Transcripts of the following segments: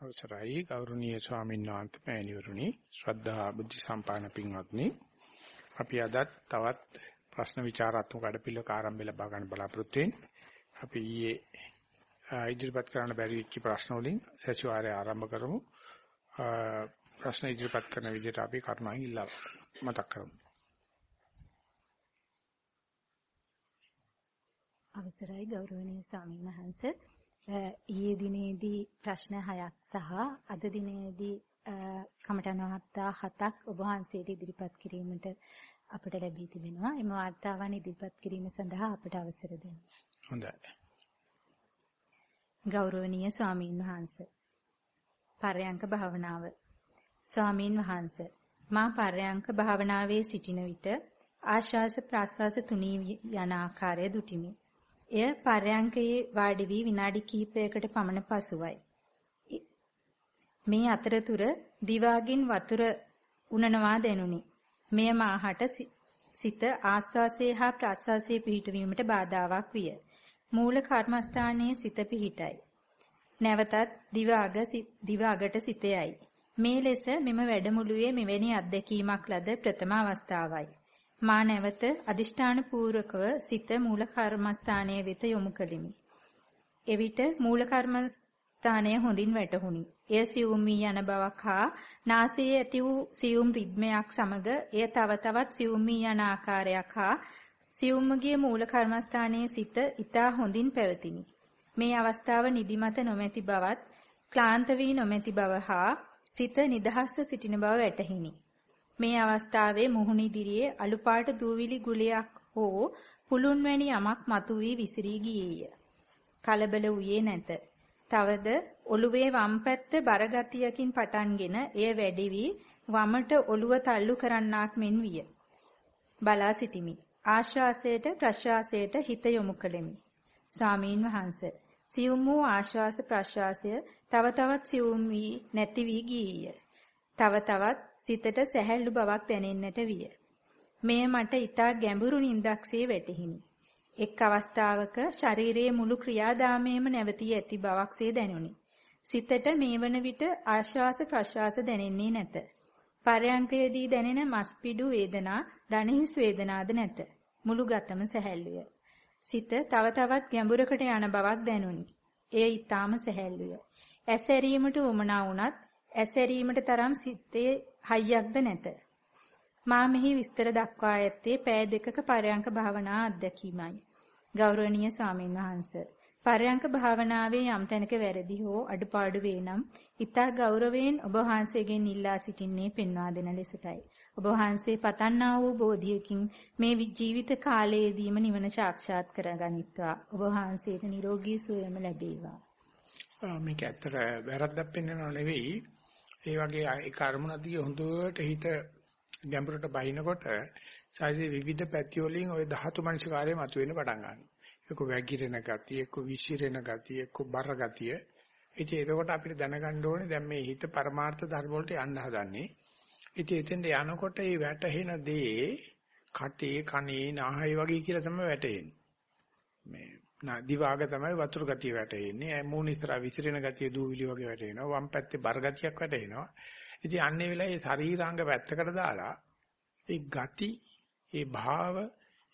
අවසරයි. ගෞරවනීය ස්වාමීන් වහන්සේ මෑණිවරුනි. ශ්‍රද්ධා බුද්ධ සම්පාදන පින්වත්නි. අපි අදත් තවත් ප්‍රශ්න විචාරාත්මක අඩපිලක ආරම්භය ලබා ගන්න බලාපොරොත්තු වෙන්නේ අපි ඊයේ ඉදිරිපත් කරන්න බැරි වෙච්ච ප්‍රශ්න වලින් සතිವಾರය ආරම්භ කරමු. ප්‍රශ්න ඉදිරිපත් කරන විදිහට අපි කරුණාවෙන් ඉල්ලා මතක් කරමු. අවසරයි ගෞරවනීය ස්වාමීන් වහන්සේ. ඊයේ දිනේදී ප්‍රශ්න 6ක් සහ අද දිනේදී කමඨන වාර්තා 7ක් ඔබ වහන්සේට ඉදිරිපත් කිරීමට අපට ලැබී තිබෙනවා. එම වාර්තාවන් ඉදිරිපත් කිරීම සඳහා අපට අවසර දෙන්න. හොඳයි. ගෞරවනීය ස්වාමීන් වහන්සේ. පර්යංක භාවනාව. ස්වාමීන් වහන්සේ මා පර්යංක භාවනාවේ සිටින විට ආශාස ප්‍රාශ්වාස තුනී යන ආකාරය දුටිමි. එය පර්යංකයේ වාඩි වී විනාඩි කිහිපයකට පමණ පසුවයි. මේ අතරතුර දිවාගින් වතුර උනනවා දැනුනි. මෙය මාහට සිත ආස්වාසේ හා ප්‍රාස්වාසේ පිහිටවීමට බාධාවක් විය. මූල කර්මස්ථානයේ සිත පිහිටයි. නැවතත් දිව අග දිව අගට සිතයයි. මේ ලෙස මෙම වැඩමුළුවේ මෙවැනි අත්දැකීමක් ලද ප්‍රථම අවස්ථාවයි. මා නැවත අදිෂ්ඨාන පූර්වකව සිත මූල කර්මස්ථානයේ වෙත යොමු කළෙමි. එවිට මූල කර්මස්ථානය හොඳින් වැටහුණි. එය සියුම් වී යන බවක් හා නාසයේ ඇති වූ සියුම් රිද්මයක් සමග එය තව තවත් සියුම් වී යන ආකාරයක් හා සියුම්මගේ මූල කර්මස්ථානයේ සිත ඊටා හොඳින් පැවතිනි. මේ අවස්ථාව නිදිමත නොමැති බවත් ක්ලාන්ත වී නොමැති බව හා සිත නිදහස්ව සිටින බව වැටහිනි. මේ අවස්ථාවේ මුහුණ ඉදිරියේ අලුපාට දූවිලි ගුලියක් හෝ පුළුන් වැනි යමක් මතුවී විසිරී ගියේය. කලබල වූයේ නැත. තවද ඔළුවේ වම් පැත්ත බරගතියකින් පටන්ගෙන එය වැඩි වී වමට ඔළුව තල්ලු කරන්නාක් මෙන් විය. බලා සිටිමි. ආශ්වාසයට ප්‍රශ්වාසයට හිත යොමු කළෙමි. ස්වාමීන් වහන්සේ සියුම් වූ ආශ්වාස ප්‍රශ්වාසය තව තවත් සියුම් වී නැති වී ගියේය. තව තවත් සිතට සැහැල්ලු බවක් දැනෙන්නට විය. මෙය මට ඊටා ගැඹුරු නිින්දක්සේ වැටහිණි. එක් අවස්ථාවක ශරීරයේ මුළු ක්‍රියාදාමයේම නැවතී ඇති බවක්සේ දැනුනි. සිතට මේ වන විට ආශ්වාස ප්‍රශ්වාස දැනෙන්නේ නැත. පරයන්කයේදී දැනෙන මස්පිඩු වේදනා, දණහිස් වේදනාද නැත. මුළු ගතම සැහැල්ලුය. සිත තව තවත් ගැඹුරකට යන බවක් දැනුනි. එය ඊටාම සැහැල්ලුය. ඇසැරීමට උමනා වුණත් ඇසැරීමට තරම් සිතේ හයියක්ද නැත. මා මෙහි විස්තර දක්වා ඇත්තේ පෑ දෙකක පරයන්ක භාවනා අත්දැකීමයි. ගෞරවනීය ස්වාමීන් වහන්ස පරයන්ක භාවනාවේ යම් තැනක වැරදි හෝ අඩුපාඩු වේ නම් ඊතා ගෞරවයෙන් ඔබ වහන්සේගෙන් ඉල්ලා සිටින්නේ පෙන්වා දෙන ලෙසටයි. ඔබ වහන්සේ පතන්නා වූ බෝධියකින් මේ ජීවිත කාලයේදීම නිවන සාක්ෂාත් කරගනිත්වා. ඔබ වහන්සේට නිරෝගී සුවයම ලැබේවා. මේක ඇත්තට වැරද්දක් පෙන්වනව නෙවෙයි ඒ වගේ ඒ කර්මනදී හොඳට හිත ගැඹුරට බහිනකොට සාධි විවිධ පැති වලින් ওই ධාතු මනසිකාරය මතුවෙන්න පටන් ගන්නවා. එක්ක වැගිරෙන ගතිය, එක්ක විසිරෙන ගතිය, එක්ක බර ගතිය. ඉතින් එතකොට අපිට දැනගන්න ඕනේ දැන් මේ හිත පරමාර්ථ ධර්ම වලට යන්න හදන්නේ. ඉතින් එතෙන්ට යනකොට මේ වැටහෙන දේ කටේ, කනේ, නාහය වගේ කියලා තමයි වැටෙන්නේ. මේ දිවාග තමයි වතුර ගතිය වැටෙන්නේ. මූණ ඉස්සරහා විසිරෙන ගතිය දූවිලි වගේ වැටෙනවා. වම් පැත්තේ බර ගතියක් වැටෙනවා. ඉතින් අන්නේ වෙලාවේ ශරීරාංග පැත්තකට දාලා ඒ ගති, ඒ භාව,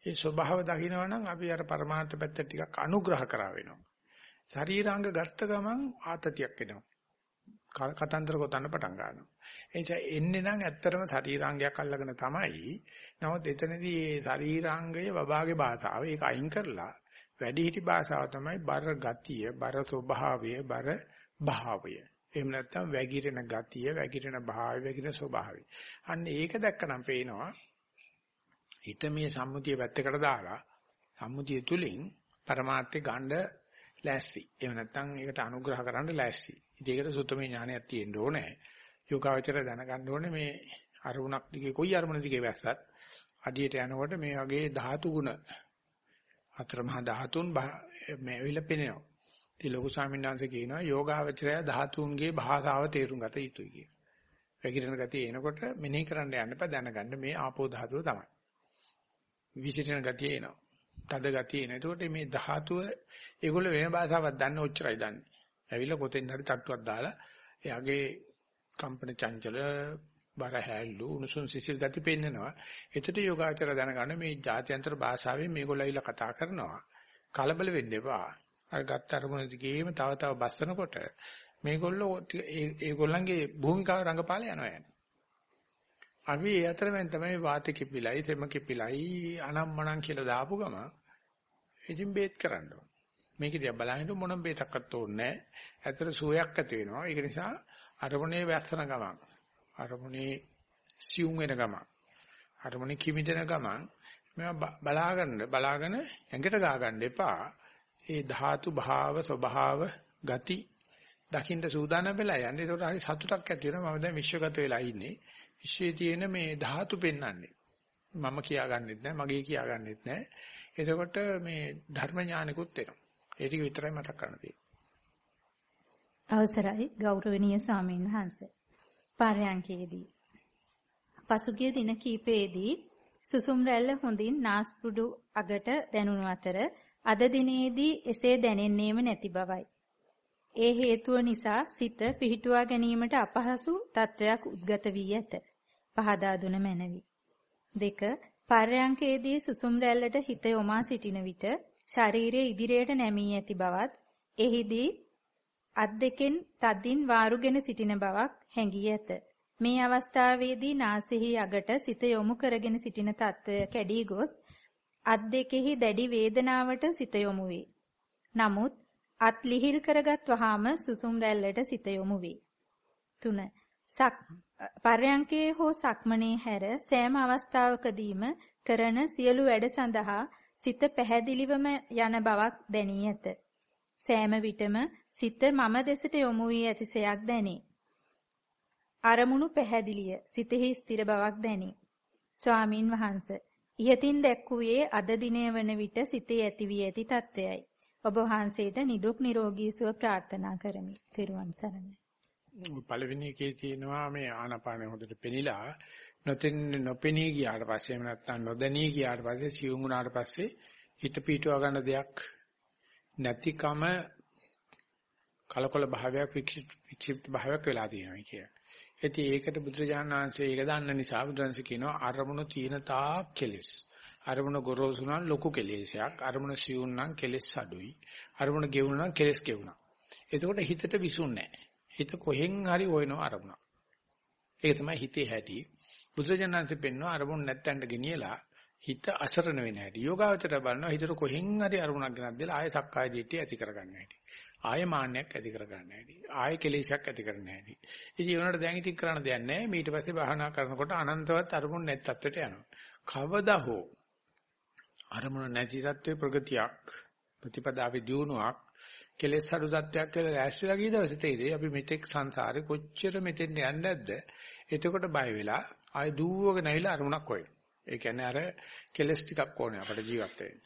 ඒ ස්වභාව දකිනවා නම් අපි අර පරමාර්ථ පැත්ත ටිකක් අනුග්‍රහ කරා වෙනවා. ශරීරාංග ගත්ත ගමන් ආතතියක් එනවා. කතන්දර ගොතන්න පටන් ගන්නවා. ඒ නිසා එන්නේ නම් ඇත්තටම ශරීරාංගයක් අල්ලගෙන තමයි. නමුත් එතනදී මේ ශරීරාංගය බබාගේ භාෂාව ඒක අයින් කරලා වැඩිහිටි භාෂාව තමයි බර ගතිය, බර ස්වභාවය, බර භාවය. එහෙම නැත්නම් වැగిරෙන ගතිය, වැగిරෙන භාවය, වැగిරෙන ස්වභාවය. අන්න ඒක දැක්කනම් පේනවා හිත මේ සම්මුතිය පැත්තකට දාලා සම්මුතිය තුලින් પરමාර්ථය ගන්න ලෑස්ති. එහෙම නැත්නම් ඒකට අනුග්‍රහ කරන්න ලෑස්ති. ඉතින් ඒකට සුතමේ ඥානයක් තියෙන්න ඕනේ. යෝගාවචර දැනගන්න ඕනේ මේ අරමුණක් දිගේ කොයි අරමුණ දිගේ වැස්සත් අඩියට යනකොට මේ වගේ ධාතු ගුණ අතරමහා ධාතුන් මේ වෙල පෙනෙනවා. ඉතින් ලොකු ස්වාමීන් වහන්සේ කියනවා යෝගාවචරය ධාතුන්ගේ භාෂාව තේරුම් ගත යුතුයි කියන. වැగిරෙන ගතිය එනකොට මෙනෙහි කරන්න යන්න එපා දැනගන්න මේ ආපෝ ධාතුව තමයි. විචිතන ගතිය එනවා. තද ගතිය එන. එතකොට මේ ධාතුව ඒගොල්ලෝ වෙන භාෂාවක් දන්න ඔච්චරයි දන්නේ. ඇවිල්ලා කොතෙන් හරි තට්ටුවක් දාලා එයාගේ කම්පන චංචල බර හැල්ලු උණුසුම් සිසිල් ගති පෙන්නනවා. එතට යෝගාචර දැනගන්න මේ ජාත්‍යන්තර භාෂාවෙන් මේගොල්ලෝ ඇවිල්ලා කතා කරනවා. කලබල වෙන්න එපා. අර ගත්ත අරමුණ දිගේම තව තව බස්සනකොට මේගොල්ලෝ ඒගොල්ලන්ගේ භූමිකාව රඟපාලා යනවා යන්නේ. අපි ඒ අතරෙන් තමයි වාත කිපිලයි, තෙම කිපිලයි, අනම්මනම් කියලා දාපු ගම ඉතින් බේත් කරන්න ඕන. මේක දිහා බලහින්න මොනම බේතක්වත් ඕනේ නැහැ. ඇතර සුවයක් ඇති වෙනවා. ඒක නිසා අරමුණේ වැස්සන ගමන්, අරමුණේ සියුම් වෙන ගමන්, අරමුණේ කිමිදෙන ගමන් මේවා බලාගන්න බලාගෙන ඇඟට ගා ගන්න එපා. ඒ ධාතු භාව ස්වභාව ගති දකින්න සූදානම් වෙලා යන්නේ. ඒකට හරි සතුටක් ඇති වෙනවා. මම දැන් විශ්වගත වෙලා ඉන්නේ. විශ්වයේ තියෙන මේ ධාතු පෙන්වන්නේ. මම කියාගන්නෙත් නැහැ, මගේ කියාගන්නෙත් නැහැ. එතකොට මේ ධර්ම ඥානිකුත් එනවා. ඒ ටික විතරයි මතක් කරන්න තියෙන්නේ. අවසරයි ගෞරවනීය ස්වාමීන් වහන්සේ. පාරයන්කේදී පසුගිය දින කීපයේදී සුසුම් රැල්ල හොඳින් නාස්පුඩු අගට දැනුණු අතර අද දිනේදී එසේ දැනෙන්නේම නැති බවයි. ඒ හේතුව නිසා සිත පිහිටුවා ගැනීමට අපහසු තත්වයක් උද්ගත වී ඇත. පහදා දුන මැනවි. දෙක පර්යංකයේදී සුසුම් රැල්ලට හිත යොමා සිටින විට ශරීරයේ ඉදිරියට නැමී ඇති බවත් එහිදී අත් දෙකෙන් තදින් වාරුගෙන සිටින බවක් හැඟී ඇත. මේ අවස්ථාවේදී නාසෙහි අගට සිත යොමු කරගෙන සිටින తত্ত্বය කැඩී ගොස් අත් දෙකෙහි දැඩි වේදනාවට සිත යොමු වේ. නමුත් අත් ලිහිල් කරගත් වහාම සුසුම් රැල්ලට සිත යොමු වේ. 3. සක් පර්යංකයේ හෝ සක්මනේ හැර සෑම අවස්ථාවකදීම කරන සියලු වැඩ සඳහා සිත පැහැදිලිවම යන බවක් දැනී ඇත. සෑම විටම සිත මම දෙසට යොමු වී ඇතිසයක් දැනේ. අරමුණු පැහැදිලිය සිතෙහි ස්ථිර බවක් දැනේ. ස්වාමින් වහන්සේ ඉහතින් දැක්කුවේ අද දිනය වන විට සිතේ ඇති වී ඇති తත්වයයි. ඔබ වහන්සේට නිදුක් නිරෝගී සුව ප්‍රාර්ථනා කරමි. ත්වන් සරණයි. පළවෙනි එකේ තියෙනවා මේ ආනාපානෙ හොඳට පෙනිලා නොතෙන් නොපෙනී ගියාට පස්සේ එහෙම නැත්නම් නොදැනී ගියාට පස්සේ සියුම් වුණාට පස්සේ හිත පීටුවා ගන්න දෙයක් නැතිකම කලකොල භාවයක් වික්ෂිප්ත භාවයක් වෙලා තියෙනවා කිය. ඉතින් ඒකට බුදුරජාණන් වහන්සේ ඒක දන්න නිසා බුදුරජාණන් කියනවා අරමුණු තීන තා කෙලස්. අරමුණ ගොරෝසු නම් ලොකු කෙලෙසයක්. අරමුණ සියුම් නම් කෙලස් අඩුයි. අරමුණ ගෙවුණ නම් කෙලස් ගෙවුණා. එතකොට හිතට විසුන්නේ නැහැ. හිත කොහෙන් හරි හොයනවා අරමුණ. ඒක තමයි හිතේ හැටි. බුදුරජාණන්සේ පෙන්වන අරමුණ නැත්තන්ට ගෙනියලා හිත අසරණ වෙන හැටි. යෝගාවචර බලනවා හිතට කොහෙන් හරි අරමුණක් ගෙනත් දෙලා ආය සක්කාය දිට්ඨිය ඇති කරගන්න හැටි. ආය මාන්නයක් ඇති කරගන්න හැටි. ආය කෙලෙසයක් ඇති කරන්න හැටි. ඉතින් ඒවනට දැන් ඉතින් කරන්න දෙයක් නැහැ. ඊට පස්සේ භාවනා කරනකොට අනන්තවත් අරමුණ නැත් තත්ත්වයට යනවා. කවදා හෝ අරමුණ නැති තත්ත්වයේ ප්‍රගතියක් ප්‍රතිපදාවේ දියුණුවක් කෙලෙස් අඩු තත්ත්වයක් කියලා ලෑස්තිලා ගිය දවසේ තේරෙයි අපි මෙතෙක් සංසාරේ කොච්චර මෙතෙන් යන්නේ නැද්ද එතකොට බය වෙලා ආය දුවගෙන ඇවිල්ලා අරමුණක් හොයන. ඒ කියන්නේ අර කෙලස් ටිකක් ඕනේ අපිට ජීවත් වෙන්න.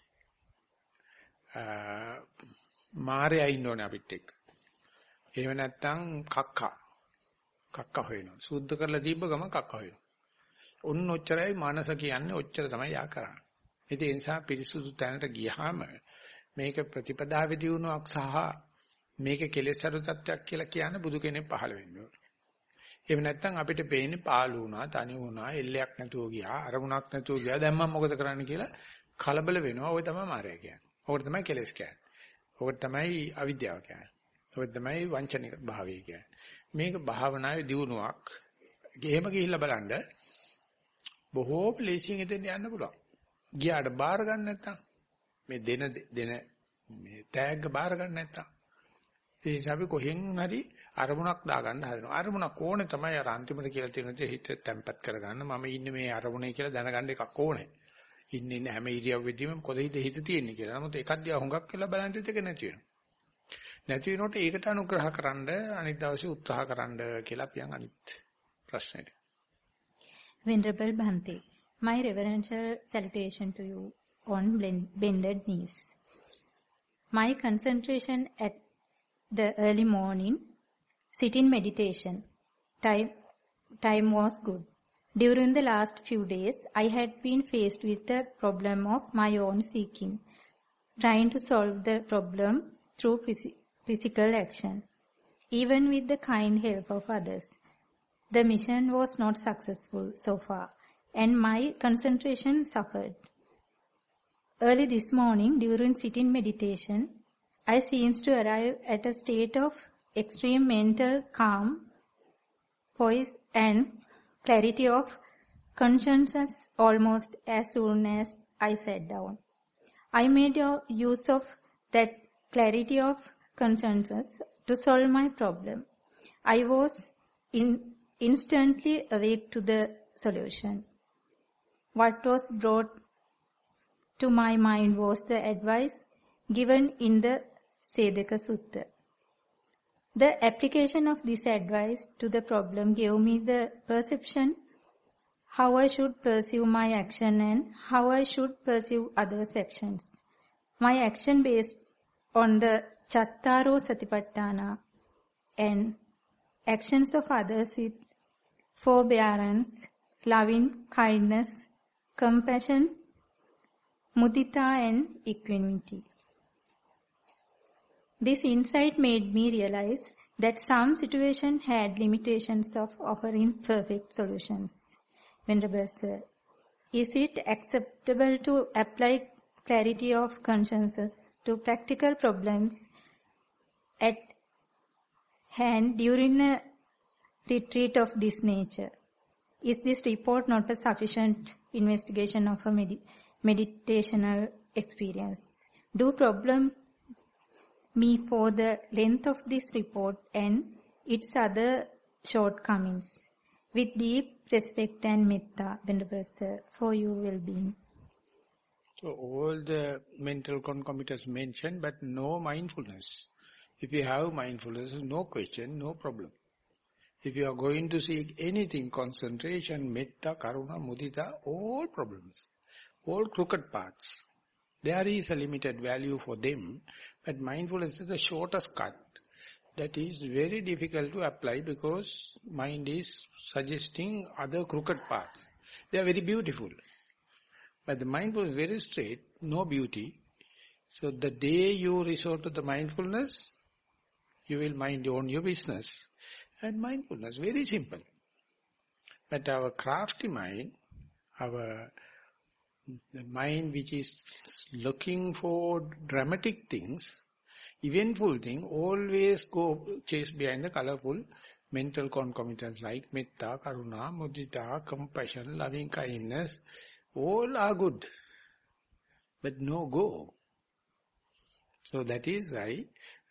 මාරයා ඉන්න ඕනේ අපිත් එක්ක. එහෙම නැත්නම් කක්කා. කක්කා හොයනවා. සුද්ධ කරලා තිබ්බ ගම කක්කා හොයනවා. ඔන්න ඔච්චරයි මානස කියන්නේ ඔච්චර තමයි යා කරන්නේ. ඒ නිසා පිරිසුදු තැනට ගියහම මේක ප්‍රතිපදාවේ දියුණුවක් සහ මේක කෙලෙසරු තත්වයක් කියලා කියන බුදු කෙනෙක් පහළ වෙන්න ඕනේ. එහෙම නැත්නම් අපිට පේන්නේ පාළු වුණා, තනි වුණා, එල්ලයක් නැතුව ගියා, අරමුණක් නැතුව ගියා. දැන් මම මොකද කරන්න කියලා කලබල වෙනවා. ওই තමයි මාරය කියන්නේ. ඕකට තමයි කෙලෙස් කියන්නේ. ඕකට තමයි අවිද්‍යාව කියන්නේ. ඕකට තමයි වංචනික භාවය කියන්නේ. මේක භාවනාවේ දියුණුවක්. එහෙම ගිහිල්ලා බලන්න බොහෝ ප්ලේසියෙන් එතෙන් යන්න පුළුවන්. ගියාට බාර ගන්න නැත්තම් මේ දෙන දෙන මේ තෑග්ග බාර ගන්න නැත්තම් ඒ නිසා අපි කොහෙන් හරි අරමුණක් දාගන්න හදනවා. අරමුණක් ඕනේ තමයි අර අන්තිමට කියලා තියෙන දේ හිත තැම්පත් කරගන්න. මම ඉන්නේ මේ අරමුණේ කියලා දැනගන්න එකක් ඕනේ. ඉන්නේ ඉන්නේ හැම ඉරියව්වෙදීම කොතෙහිද හිත තියෙන්නේ කියලා. නමුත් එකක් දිහා හුඟක් වෙලා බලන් ඉතින් ඒක නැති වෙනවා. නැති වෙනකොට ඒකට අනුග්‍රහ කරන්න අනිත් දවසේ උත්සාහ කරන්න කියලා අපියන් අනිත් ප්‍රශ්නෙට. Venerable Bhante, my reverential salutation to you on bended knees. My concentration at the early morning sit-in meditation. Time, time was good. During the last few days, I had been faced with the problem of my own seeking, trying to solve the problem through phys physical action. even with the kind help of others. The mission was not successful so far, and my concentration suffered. Early this morning, during sitting meditation, I seems to arrive at a state of extreme mental calm, poise, and clarity of consciousness almost as soon as I sat down. I made use of that clarity of consciousness to solve my problem. I was in, instantly awake to the solution. What was brought to my mind was the advice given in the Sedaka Sutta. The application of this advice to the problem gave me the perception how I should pursue my action and how I should pursue others' actions. My action based on the Chattaro Satipatthana and actions of others with forbearance, loving kindness, compassion, mudita and equanimity. This insight made me realize that some situation had limitations of offering perfect solutions. Venerable Sir, is it acceptable to apply clarity of consciences to practical problems at hand during a retreat of this nature? Is this report not a sufficient investigation of a med meditational experience? Do problem me for the length of this report and its other shortcomings with deep respect and metta, Venerable Sir, for your well-being. So all the mental concomitants mentioned, but no mindfulness. If you have mindfulness, no question, no problem. If you are going to seek anything, concentration, metta, karuna, mudita, all problems, all crooked paths. There is a limited value for them, but mindfulness is the shortest cut. That is very difficult to apply because mind is suggesting other crooked paths. They are very beautiful. But the mindfulness is very straight, no beauty. So the day you resort to the mindfulness, you will mind your own your business. And mindfulness, very simple. But our crafty mind, our the mind which is looking for dramatic things, eventful thing, always go chase behind the colorful mental concomitants like metta, karuna, mudita, compassion, loving kindness, all are good, but no go. So that is why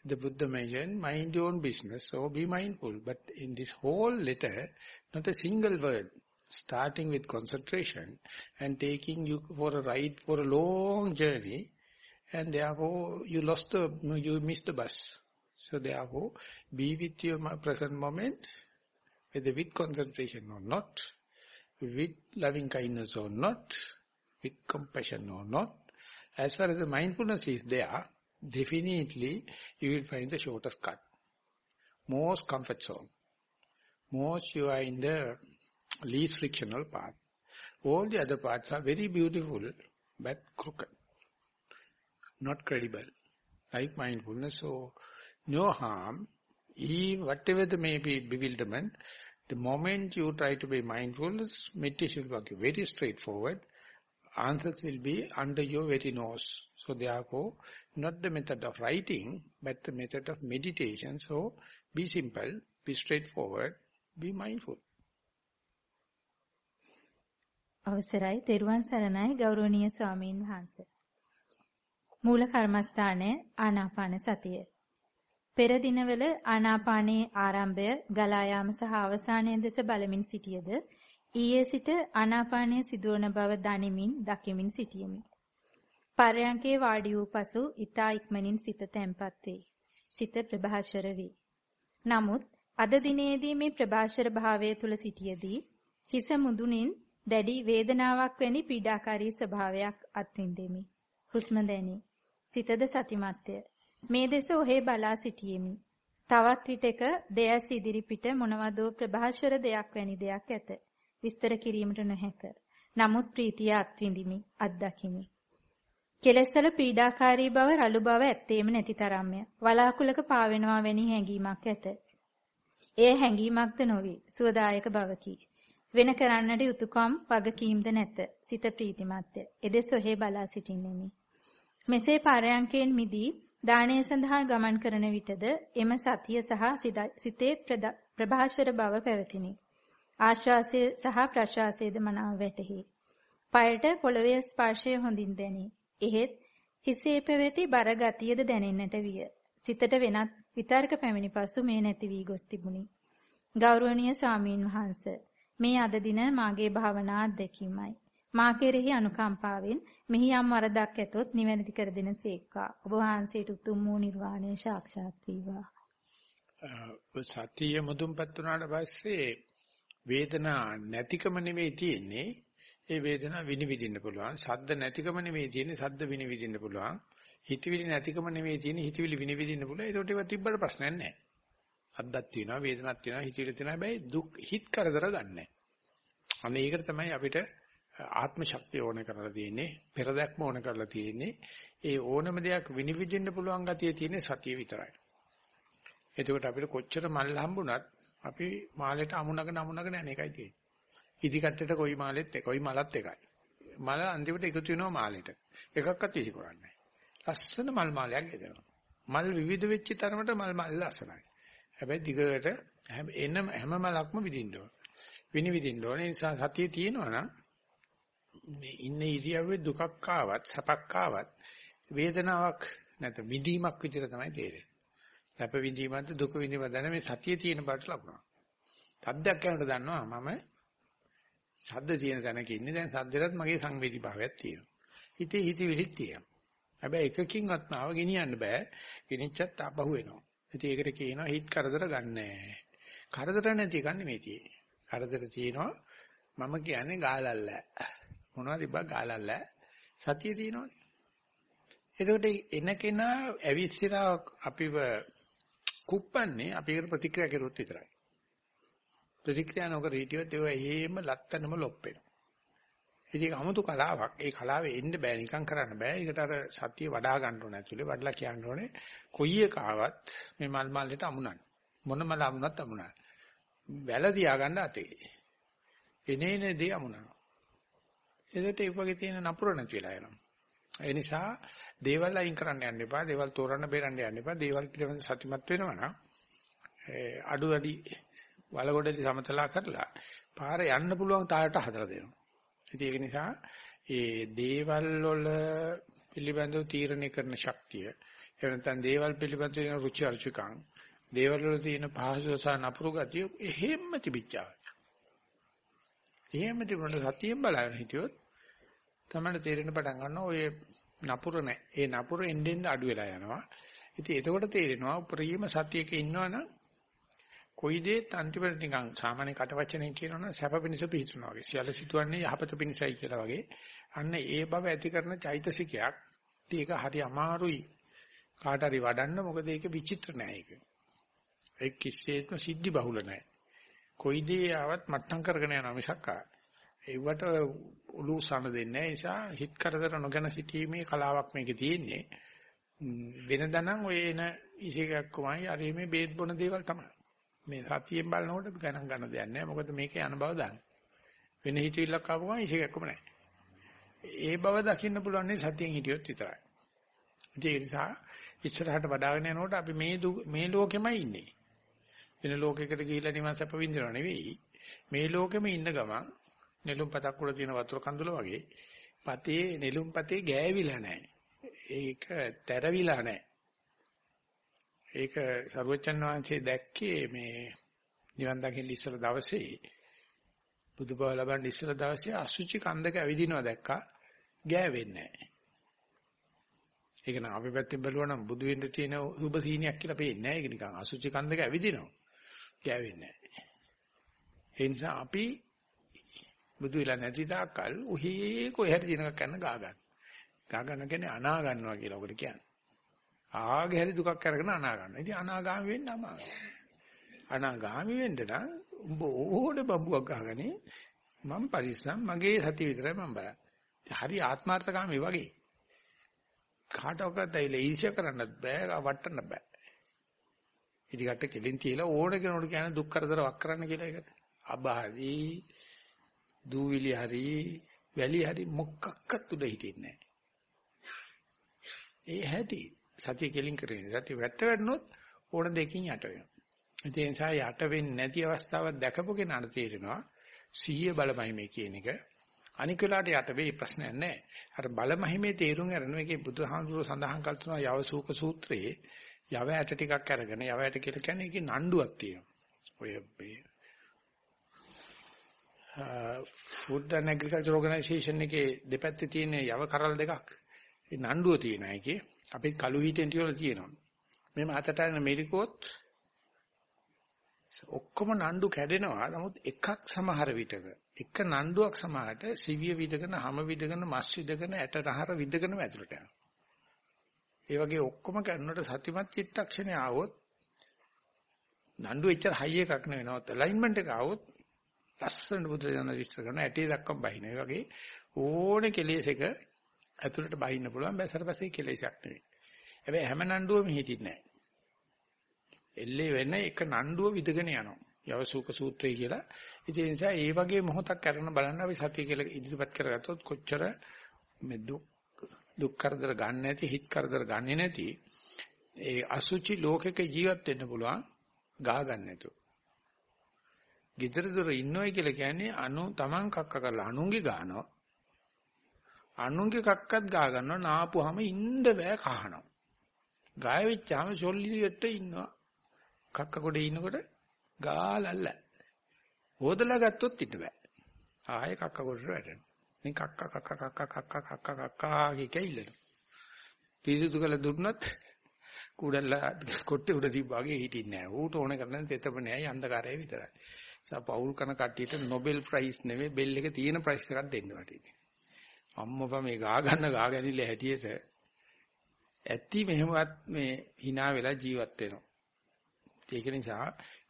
the Buddha mentioned, mind your own business, so be mindful. But in this whole letter, not a single word, starting with concentration and taking you for a ride for a long journey, and therefore you lost the, you missed the bus. So therefore, be with your present moment, whether with concentration or not, with loving kindness or not, with compassion or not. As far as the mindfulness is there, definitely you will find the shortest cut. Most comfort zone. Most you are in the least frictional path. All the other paths are very beautiful, but crooked. Not credible. Like mindfulness, so no harm. Even whatever the may be bewilderment, the moment you try to be mindful, meditation will be very straightforward. Answers will be under your very nose. So therefore, not the method of writing, but the method of meditation. So be simple, be straightforward, be mindful. අවසරයි තෙරුවන් සරණයි ගෞරවනීය ස්වාමීන් වහන්ස. මූල කර්මස්ථානය ආනාපාන සතිය. පෙර දිනවල ආනාපානයේ ආරම්භය ගලා යාම සහ අවසානයේ දෙස බලමින් සිටියද ඊයේ සිට ආනාපානයේ සිදුවන බව දනිමින් දකිමින් සිටියෙමි. පරයන්කේ වාඩි වූ පසු ඊතා ඉක්මනින් සිත තැම්පත් වේ. සිත ප්‍රභාෂර වේ. නමුත් අද දිනේදී මේ ප්‍රභාෂර භාවය තුල සිටියේදී හිස මුදුනින් දැඩි වේදනාවක් වැනි පීඩාකාරී ස්වභාවයක් අත්විඳෙමි. හුස්ම දැනි. සිතද සතිමත්ය. මේ දෙස ඔහේ බලා සිටියෙමි. තවත් විටක දෙයස් ඉදිරිපිට මොනවදෝ ප්‍රභාෂර දෙයක් වැනි දෙයක් ඇත. විස්තර කිරීමට නොහැක. නමුත් ප්‍රීතිය අත්විඳිමි, අත්දකිමි. කෙලෙස්වල පීඩාකාරී බව රළු බව ඇත්තේම නැති තරම්ය. වලාකුලක පාවෙනවා වැනි හැඟීමක් ඇත. එය හැඟීමක්ද නොවේ. සුවදායක බවකි. වෙන කරන්නට යුතුයකම් වගකීම්ද නැත. සිත ප්‍රීතිමත්ය. එදෙස ඔහේ බලා සිටින්නෙමි. මෙසේ පාරයන්කෙන් මිදී දානය සඳහා ගමන් කරන විටද එම සතිය සහ සිතේ ප්‍රභාෂර බව පැවතිනි. ආශ්වාසය සහ ප්‍රශ්වාසයේද මනාව වැටහි. පයට පොළවේ ස්පර්ශය හොඳින් දැනේ. එහෙත් හිසේ පැවති බර ගතියද දැනෙන්නට විය. සිතට වෙනත් විතර්ක පැමිණි පසු මේ නැති වී ගොස් තිබුණි. ගෞරවනීය ස්වාමීන් වහන්ස මේ අද දින මාගේ භාවනා අත්දැකීමයි. මා කෙරෙහි අනුකම්පාවෙන් මෙහි යම් වරදක් ඇතොත් නිවැරදි කර දෙන සේක්වා. ඔබ වහන්සේට උතුම් වූ නිර්වාණය සාක්ෂාත් වේවා. සතිය මුදුන්පත් වුණාට පස්සේ වේදනා නැතිකම නෙවෙයි තියෙන්නේ ඒ වේදනාව විනිවිදින්න පුළුවන්. සද්ද නැතිකම නෙවෙයි තියෙන්නේ සද්ද විනිවිදින්න පුළුවන්. හිතවිලි නැතිකම නෙවෙයි තියෙන්නේ හිතවිලි විනිවිදින්න පුළුවන්. ඒකට ඒවා තිබ්බට ප්‍රශ්නයක් නැහැ. අද්දක් තියෙනවා, වේදනක් තියෙනවා, හිතවිලි තියෙනවා. හැබැයි දුක් හිත කරදර ගන්නෑ. අනේ ඒකට තමයි අපිට ආත්ම ශක්තිය ඕන කරලා තියෙන්නේ, පෙරදැක්ම ඕන කරලා තියෙන්නේ. ඒ ඕනම දෙයක් විනිවිදින්න පුළුවන් ගතිය තියෙන්නේ සතිය විතරයි. එතකොට අපිට කොච්චර මල් හම්බුණත් අපි මාළේට අමුණගෙන අමුණගෙන යන එකයි තියෙන්නේ. ඉදි කට්ටේට කොයි මාළෙත් කොයි මලත් එකයි. මල අන්තිමට එකතු වෙනවා මාළේට. එකක්වත් විසි කරන්නේ නැහැ. ලස්සන මල් මාලයක් ගෙදෙනවා. මල් විවිධ වෙච්ච තරමට මල් මල් ලස්සනයි. හැබැයි දිගට එන හැම මලක්ම විදින්න ඕන. විනි විදින්න ඕන. ඒ නිසා සතිය තියෙනවා නම් ඉන්න ඉරියව්වේ දුකක් ආවත් සැපක් ආවත් වේදනාවක් නැත්නම් විඳීමක් විදිහට තමයි තේරෙන්නේ. සැප විඳීමත් දුක විඳීමත් දැන මේ සතිය තියෙන බාට ලකුණක්. සද්දයක් යනකොට දන්නවා මම සද්ද තියෙන තැනක ඉන්නේ. දැන් සද්දෙටත් මගේ සංවේදී භාවයක් තියෙනවා. හිතේ හිතවිලිත් තියෙනවා. හැබැයි එකකින්වත් මාව ගෙනියන්න බෑ. ගෙනිච්චත් ආපහු එනවා. ඉතින් ඒකට කියනවා හිත කරදර ගන්නෑ. කරදර නැති එක නෙමෙයි තියෙන්නේ. කරදර තියෙනවා මම කියන්නේ ගාලල්ල. මොනවද ඉබ්බා ගාලල්ල? සතිය තියෙනවනේ. එතකොට එන කෙනා ඇවිස්සලා අපිව කුප්පන්නේ අපි ඒකට ප්‍රතික්‍රියා කරුවොත් විතරයි. ප්‍රතික්‍රියා නොකර හිටියොත් ඒව එහෙම ලත්තනම ලොප් වෙනවා. ඉතින් 아무තු කලාවක්. ඒ කලාවේ එන්න බෑ නිකන් කරන්න බෑ. ඒකට අර සතිය වඩා ගන්න ඕනේ ඇතුලේ. වඩලා කියන්න ඕනේ කොයි එක ආවත් මේ මල් මල්ලට අමුණන්න. මොන මල අමුණත් අමුණන්න. වැල තියාගන්න අතේ. එනේන දේ අමුණනවා. එතකොට ඒ වගේ තියෙන නපුර නැති වෙලා යනවා. ඒ නිසා දේවල් අයින් කරන්න යන්න එපා. දේවල් තෝරන්න බේරන්න යන්න එපා. දේවල් පිළිබඳ සතිමත් වෙනවා නම් අඩු වැඩි වලගොඩදී සමතලා කරලා පාර යන්න පුළුවන් තාලට හදලා දෙනවා. ඉතින් ඒක නිසා ඒ දේවල් වල පිළිබඳව තීරණය කරන ශක්තිය එහෙම නැත්නම් දේවල් පිළිබඳව තියෙන රුචි අරුචිකම් දේවල් වල තියෙන පහසු සහ නපුරු ගතිය එහෙම්ම තිබිච්චා. එහෙම තිබුණාට සතියෙන් බලන්න හිටියොත් තමයි තේරෙන පටන් ගන්නවා ඔය නපුර නැහැ. ඒ නපුර එන්නෙන් අඩු වෙලා යනවා. ඉතින් එතකොට තේරෙනවා උපරිම සතියක ඉන්නවනම් කොයි දෙයක් අන්තිමට නිකන් සාමාන්‍ය කට වචනෙන් කියනවනම් සැප පිණිස පිහිටනවා වගේ. සියල්ල සිටුවන්නේ යහපත පිණිසයි කියලා වගේ. අන්න ඒ බව ඇති කරන චෛතසිකයක්. ඒක හරි අමාරුයි. කාට හරි වඩන්න මොකද ඒක විචිත්‍ර නෑ ඒක. ඒ කිසිසේත්ම සිද්ධි බහුල නෑ. කොයි දේ ආවත් මත්තම් කරගෙන යනවා මිසක් ඒවට උළු සම දෙන්නේ නැහැ. ඒ නිසා හිත කරදර නොගෙන සිටීමේ කලාවක් මේකේ තියෙන්නේ. වෙනදනම් ඔය එන ඉසිකක් කොමයි අර මේ බේත් බොන දේවල් තමයි. මේ සතියෙන් බලනකොට ගණන් ගන්න දෙයක් නැහැ. මොකද මේකේ යන බව දන්න. වෙන හිතවිල්ලක් ආපු ගමන් ඉෂේකක්ම නැහැ. ඒ බව දකින්න පුළුවන් නේ සතියෙන් හිටියොත් විතරයි. ඒ නිසා ඉස්සරහට වඩාගෙන යනකොට අපි මේ මේ ලෝකෙමයි ඉන්නේ. වෙන ලෝකයකට ගිහිල්ලා නිවන් සැප විඳිනව නෙවෙයි. මේ ලෝකෙම ඉන්න ගමන් නෙළුම් පතක් උඩ තියෙන වතුර කඳුල වගේ පතේ නෙළුම් පතේ ගෑවිලා නැහැ. ඒක තැරවිලා නැහැ. ඒක සරුවචන් වහන්සේ දැක්කේ මේ නිවන් දකින්න ඉස්සර දවසේ බුදුබව ලබන්න ඉස්සර දවසේ අසුචි කන්දක ඇවිදිනවා දැක්කා ගෑවෙන්නේ නැහැ. ඒක නම් අපි පැත්තෙන් බැලුවා නම් බුදු වෙන්න තියෙන සුබ සීනියක් කියලා පේන්නේ නැහැ. ඒක නිකන් අසුචි කන්දක ඇවිදිනවා. ගෑවෙන්නේ නැහැ. ඒ නිසා අපි බුදු විලා නැති තාක්කල් උහි කොහෙ හරි දිනක කරන ගා ගන්න. ගා ගන්න කියන්නේ අනා ගන්නවා කියලා ඔකට කියන්නේ. ආගේ හැරි දුකක් අරගෙන අනා ගන්නවා. ඉතින් අනාගාමී වෙන්න අමාරුයි. අනාගාමී වෙන්න නම් උඹ ඕනේ බම්බුවක් ගහගනේ මම පරිස්සම් මගේ සතිය විතරයි මම බලන්නේ. හරි ආත්මార్థකාමී වගේ. කාටවත් ඇවිල්ලා ඊර්ෂ්‍යා කරන්නත් බෑ, වටන්න බෑ. ඉදිකට කෙලින් තියලා ඕන කෙනෙකුට කියන දුක් කරදර වක් කරන්න කියලා ඒකට. අබහරි දූවිලි හරි වැලි හරි මොකක්වත් උඩ හිටින්නේ නැහැ. ඒ හැටි සතිය කෙලින් කරන්නේ. සතිය වැත්ත වැටුනොත් ඕන දෙකින් යට වෙනවා. ඒ නිසා යට වෙන්නේ නැති අවස්ථාවක් දැකපු කෙනාට තේරෙනවා සිහිය බලමයි මේ කියන එක. අනික වෙලාවට යට වෙයි ප්‍රශ්නයක් නැහැ. අර බලමහිමේ තේරුම් ගන්න මේකේ බුදුහාමුදුරුවෝ සඳහන් කළ තුන යවසූක සූත්‍රයේ යව ඇට ටිකක් අරගෙන යව ඇට කියලා කියන්නේ ඒකේ නණ්ඩුවක් තියෙනවා. ඔය මේ ෆුඩ් ඇන්ඩ් ඇග්‍රිකල්චර් ඕගනයිසේෂන් එකේ දෙපැත්තේ තියෙන යව කරල් දෙකක්. ඒ නණ්ඩුව තියෙනවා ඒකේ. අපි කළු හිටෙන් ටිකවල තියෙනවා. මේ අතට යන මෙරිකෝත් ඔක්කොම නණ්ඩු කැඩෙනවා. නමුත් එකක් සමහර විටක එක නණ්ඩුවක් සමහරට සිවිය විදගෙන, හැම විදගෙන, මස් විදගෙන, ඇට රහර විදගෙනම ඇතුළට යනවා. ඒ වගේ ඔක්කොම කරනකොට සතිමත් චිත්තක්ෂණය ආවොත් නණ්ඩු එච්චර හයි එකක් නෙවෙනවත් ඇලයින්මන්ට් එක ආවොත් ලස්සන බුදුරජාණන් විස්තර කරන ඇටේ දක්වම් බහින. ඒ වගේ ඕනේ කෙලෙස් එක ඇතුළට බහින්න පුළුවන් බැසට පස්සේ කෙලෙසක් නෙවෙයි. හැබැයි හැම නණ්ඩුවම හිටින්නේ නැහැ. එල්ලේ වෙන එක නණ්ඩුව විදගෙන යනවා. යවසූක සූත්‍රය කියලා. ඉතින් ඒ නිසා ඒ වගේ මොහොතක් කරන බලන්න අපි සතිය කියලා ඉදිරිපත් කරගත්තොත් කොච්චර මේ දුක් දුක් කරදර ගන්න නැති හිත කරදර ගන්නෙ නැති ඒ අසුචි ලෝකෙක ජීවත් වෙන්න පුළුවන් ගා ගන්න නැතුව. gedara dora ඉන්නවයි කියලා කියන්නේ අනු Taman කක්ක කරලා අනුන්ගේ ගානවා. අනුන්ගේ කක්කත් ගා ගන්නවා නාපුවාම ඉන්න බෑ කහනවා. ගාය වෙච්චාම සොල්ලියට ඉන්නවා. කක්ක කොටේ ඉන්නකොට ගාලල්ල. හොදලා ගත්තොත් ඉන්න බෑ. ආයෙ කක්ක කොටට වැටෙනවා. මේ කක්ක කක්ක කක්ක කක්ක කක්ක කක්ක කිකෙයිලන. පිරිසුදු කළ දුන්නත් කුඩල්ලා කොට්ටේ උඩ තිබ්බාගේ හිටින්නේ නැහැ. ඌට ඕන කරන්නේ තෙතපනේයි අන්ධකාරය විතරයි. සා පවුල් කන කට්ටියට නොබෙල් ප්‍රයිස් නෙමෙයි බෙල් එක තියෙන ප්‍රයිස් එකක් දෙන්න වටින්නේ. අම්මපා මේ ගා ගන්න ගා ගැනීම හැටියට ඇත්ති මෙහෙමවත් මේ hina වෙලා ජීවත් වෙනවා. ඒක නිසා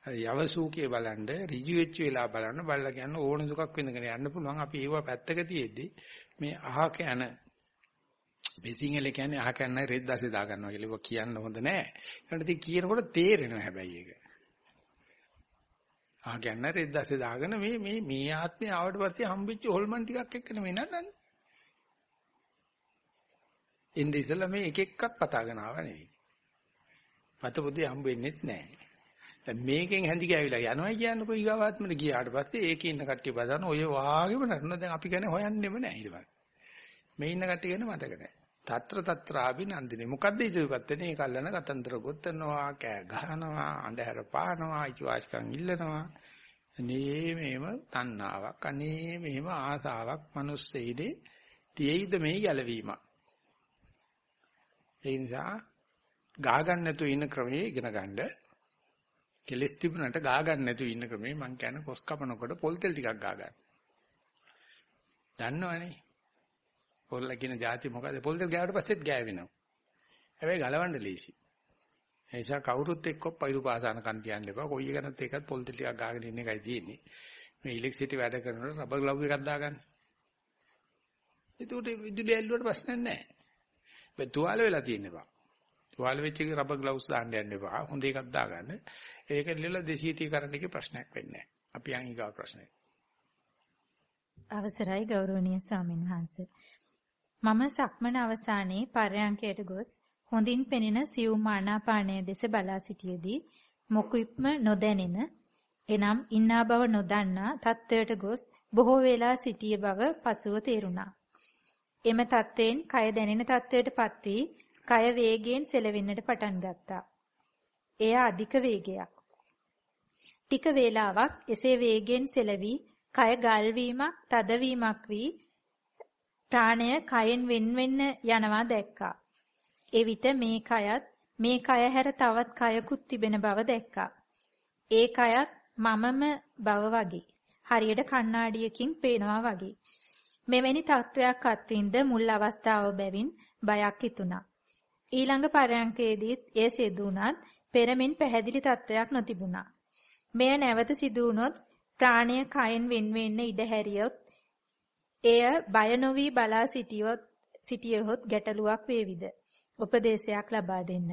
යවසූකේ බලන්න ඍජු වෙච්ච වෙලා බලන්න බලලා කියන්න ඕන දුකක් විඳගෙන යන්න පුළුවන් අපි ඒව පැත්තක තියෙද්දි මේ අහක යන මේ සිංහලේ කියන්නේ අහක යන රෙද්දාසේ දා ගන්නවා කියලා ඒක කියන්න හොඳ නෑ. ඒකට ඉතින් කියනකොට තේරෙනවා හැබැයි ඒක. අහක යන රෙද්දාසේ දාගෙන මේ මේ මේ ආත්මේ ආවට පස්සේ හම්බෙච්ච හොල්මන් ටිකක් එක්ක නෙමෙයි නන්නන්නේ. ඉන්දිය ඉස්සලා මේ එක එකක් පතාගෙන ආව නෙවෙයි. පතපොතේ හම්බ වෙන්නේත් නැහැ. දැන් මේකෙන් හැඳි ගෑවිලා යනවා කියන්නකො ඊගාවාත්මට ගියාට පස්සේ ඒකේ ඉන්න කට්ටිය බදාන ඔය වාගෙම නරන දැන් අපි කියන්නේ හොයන්නෙම නැහැ ඊට පස්සේ. මේ ඉන්න කට්ටිය ගැන මතක නැහැ. తත්‍ර తත්‍රාබිනන්දිනේ මොකද්ද ඉදිරියපත් වෙන්නේ? ඒක අල්ලන කතන්දර ගොතනවා, කෑ ගහනවා, අඳුර පානවා, අයිතිවාසිකම් ඉල්ලනවා. අනේ මේම තණ්හාවක්, අනේ මේම ආසාවක් මිනිස්සෙයිදී තියෙයිද මේ ගැලවීමක්. ඒ නිසා ගා ගන්න නැතුව ඉන්න ක්‍රමයේ ඉගෙන ගන්න. කෙලස් තිබුණාට ගා ගන්න නැතුව ඉන්න ක්‍රමයේ මං කියන්නේ කොස් කපනකොට පොල් තෙල් ටිකක් ගා ගන්න. දන්නවනේ. පොල් කියන જાති මොකද? පොල් තෙල් ගෑවට පස්සෙත් ගෑවෙනවා. හැබැයි ගලවන්න ලේසි. ඒ නිසා කවුරුත් එක්ක පයිරු පාසාන කන් තියන්න එපා. කොයි එකනත් ඒකත් පොල් තෙල් ටිකක් ගාගෙන ඉන්න එකයි තියෙන්නේ. මේ ඉලෙක්ට්‍රිසිටි වැඩ කරනකොට රබර් ග්ලව් එකක් දාගන්න. ඒකට විදුලිය ඇල්ලුවට ප්‍රශ්නයක් නැහැ. මේ තුවාල වෙලා තියෙන්න එපා. තුවාල වෙච්ච එක රබර් ග්ලව්ස් දාන්න යන්න එපා. හොඳ එකක් දාගන්න. ඒක ලියලා 230 කරන්න එකේ ප්‍රශ්නයක් වෙන්නේ නැහැ. අපි යන් ඊගා ප්‍රශ්නේ. අවසරයි ගෞරවනීය ස්වාමීන් වහන්සේ. මම සක්මන අවසානයේ පර්යංකයට ගොස් හොඳින් පෙනෙන සියුම් ආනාපානය දෙස බලා සිටියේදී මොකුත්ම නොදැනෙන එනම් ඉන්නා බව නොදන්නා තත්වයට ගොස් බොහෝ වේලා සිටිය බව පසුව තේරුණා. එම තත්වයෙන් කය දැනෙන තත්වයටපත් වී කය වේගයෙන් සෙලවෙන්නට පටන් ගත්තා. එය අධික වේගයක්. ටික වේලාවක් එසේ වේගෙන් සෙලවි කය ගල් වීමක් තදවීමක් වී ප්‍රාණය කයෙන් වෙන්වෙන්න යනවා දැක්කා. එවිට මේ කයත් මේ කය හැර තවත් කයකුත් තිබෙන බව දැක්කා. ඒ කයත් මමම බව වගේ. හරියට කණ්ණාඩියකින් පේනවා වගේ. මෙවැනි තත්වයක් අත්විඳ මුල් අවස්ථාව බැවින් බයක් හිතුණා. ඊළඟ පරයන්කේදීත් එය සිදු වුණත් පෙරමින් පැහැදිලි තත්වයක් නොතිබුණා. මෙය නැවත සිදු වුණොත් ප්‍රාණය කයෙන් වෙන්වෙන්න ඉඩ හැරියොත් එය බය නොවි බලා සිටියොත් සිටියොත් ගැටලුවක් වේවිද? උපදේශයක් ලබා දෙන්න.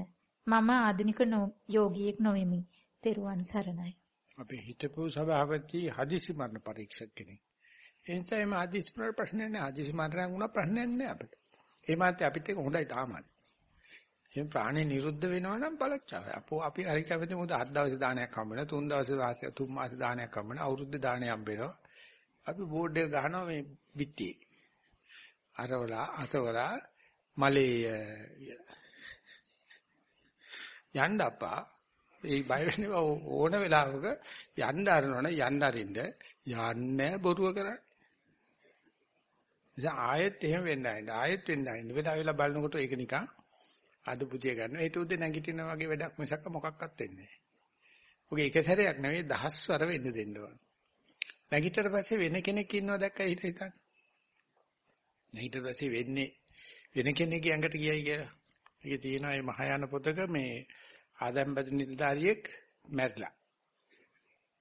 මම ආධුනික යෝගියෙක් නොවෙමි. තෙරුවන් සරණයි. අපි හිතපු සභාපති හදිසි මරණ පරීක්ෂක කෙනෙක්. ඒ නිසා එම හදිසි මරණ ප්‍රශ්නයක් නෑ. හදිසි මරණයක් වුණා ප්‍රශ්නයක් නෑ අපිට. ඒ මාත් අපිත් එක හොඳයි තාමත්. එහෙනම් ප්‍රාණය නිරුද්ධ වෙනවා නම් බලච්චාව. අපෝ අපි හරි කැමති මොකද හත් දවසේ දානයක් හම්බ වෙනවා. තුන් දවසේ වාසය තුන් මාසේ දානයක් හම්බ වෙනවා. අවුරුද්ද දානයක් හම්බ වෙනවා. අපි බෝඩ් එක ගහනවා මේ පිටියේ. අරවලා අතවලා මලේ යන්න අප්පා ඒ බය වෙන්නේ ඕන වෙලාවක යන්න අරනවනේ යන්න අරින්න යන්නේ බොරුව කරන්නේ. ඉතින් ආයෙත් එහෙම වෙන්න නැහැ. ආයෙත් වෙන්න නැහැ. වෙලා වෙලා බලනකොට ඒක නිකන් අද පුතිය ගන්න. ඒට උදේ නැගිටිනා වගේ වැඩක් මිසක් මොකක්වත් වෙන්නේ නැහැ. ඔගේ එක සැරයක් නෙවෙයි දහස්වර වෙන්න දෙන්න ඕන. නැගිටට පස්සේ වෙන කෙනෙක් ඉන්නව දැක්කයි හිත හිතන්න. නැගිටට පස්සේ වෙන්නේ වෙන කෙනෙක්ගේ ඇඟට ගියයි කියලා. ඒකේ තියෙනවා මේ මහායාන පොතක මේ ආදම්බද නිලධාරියෙක් මැරිලා.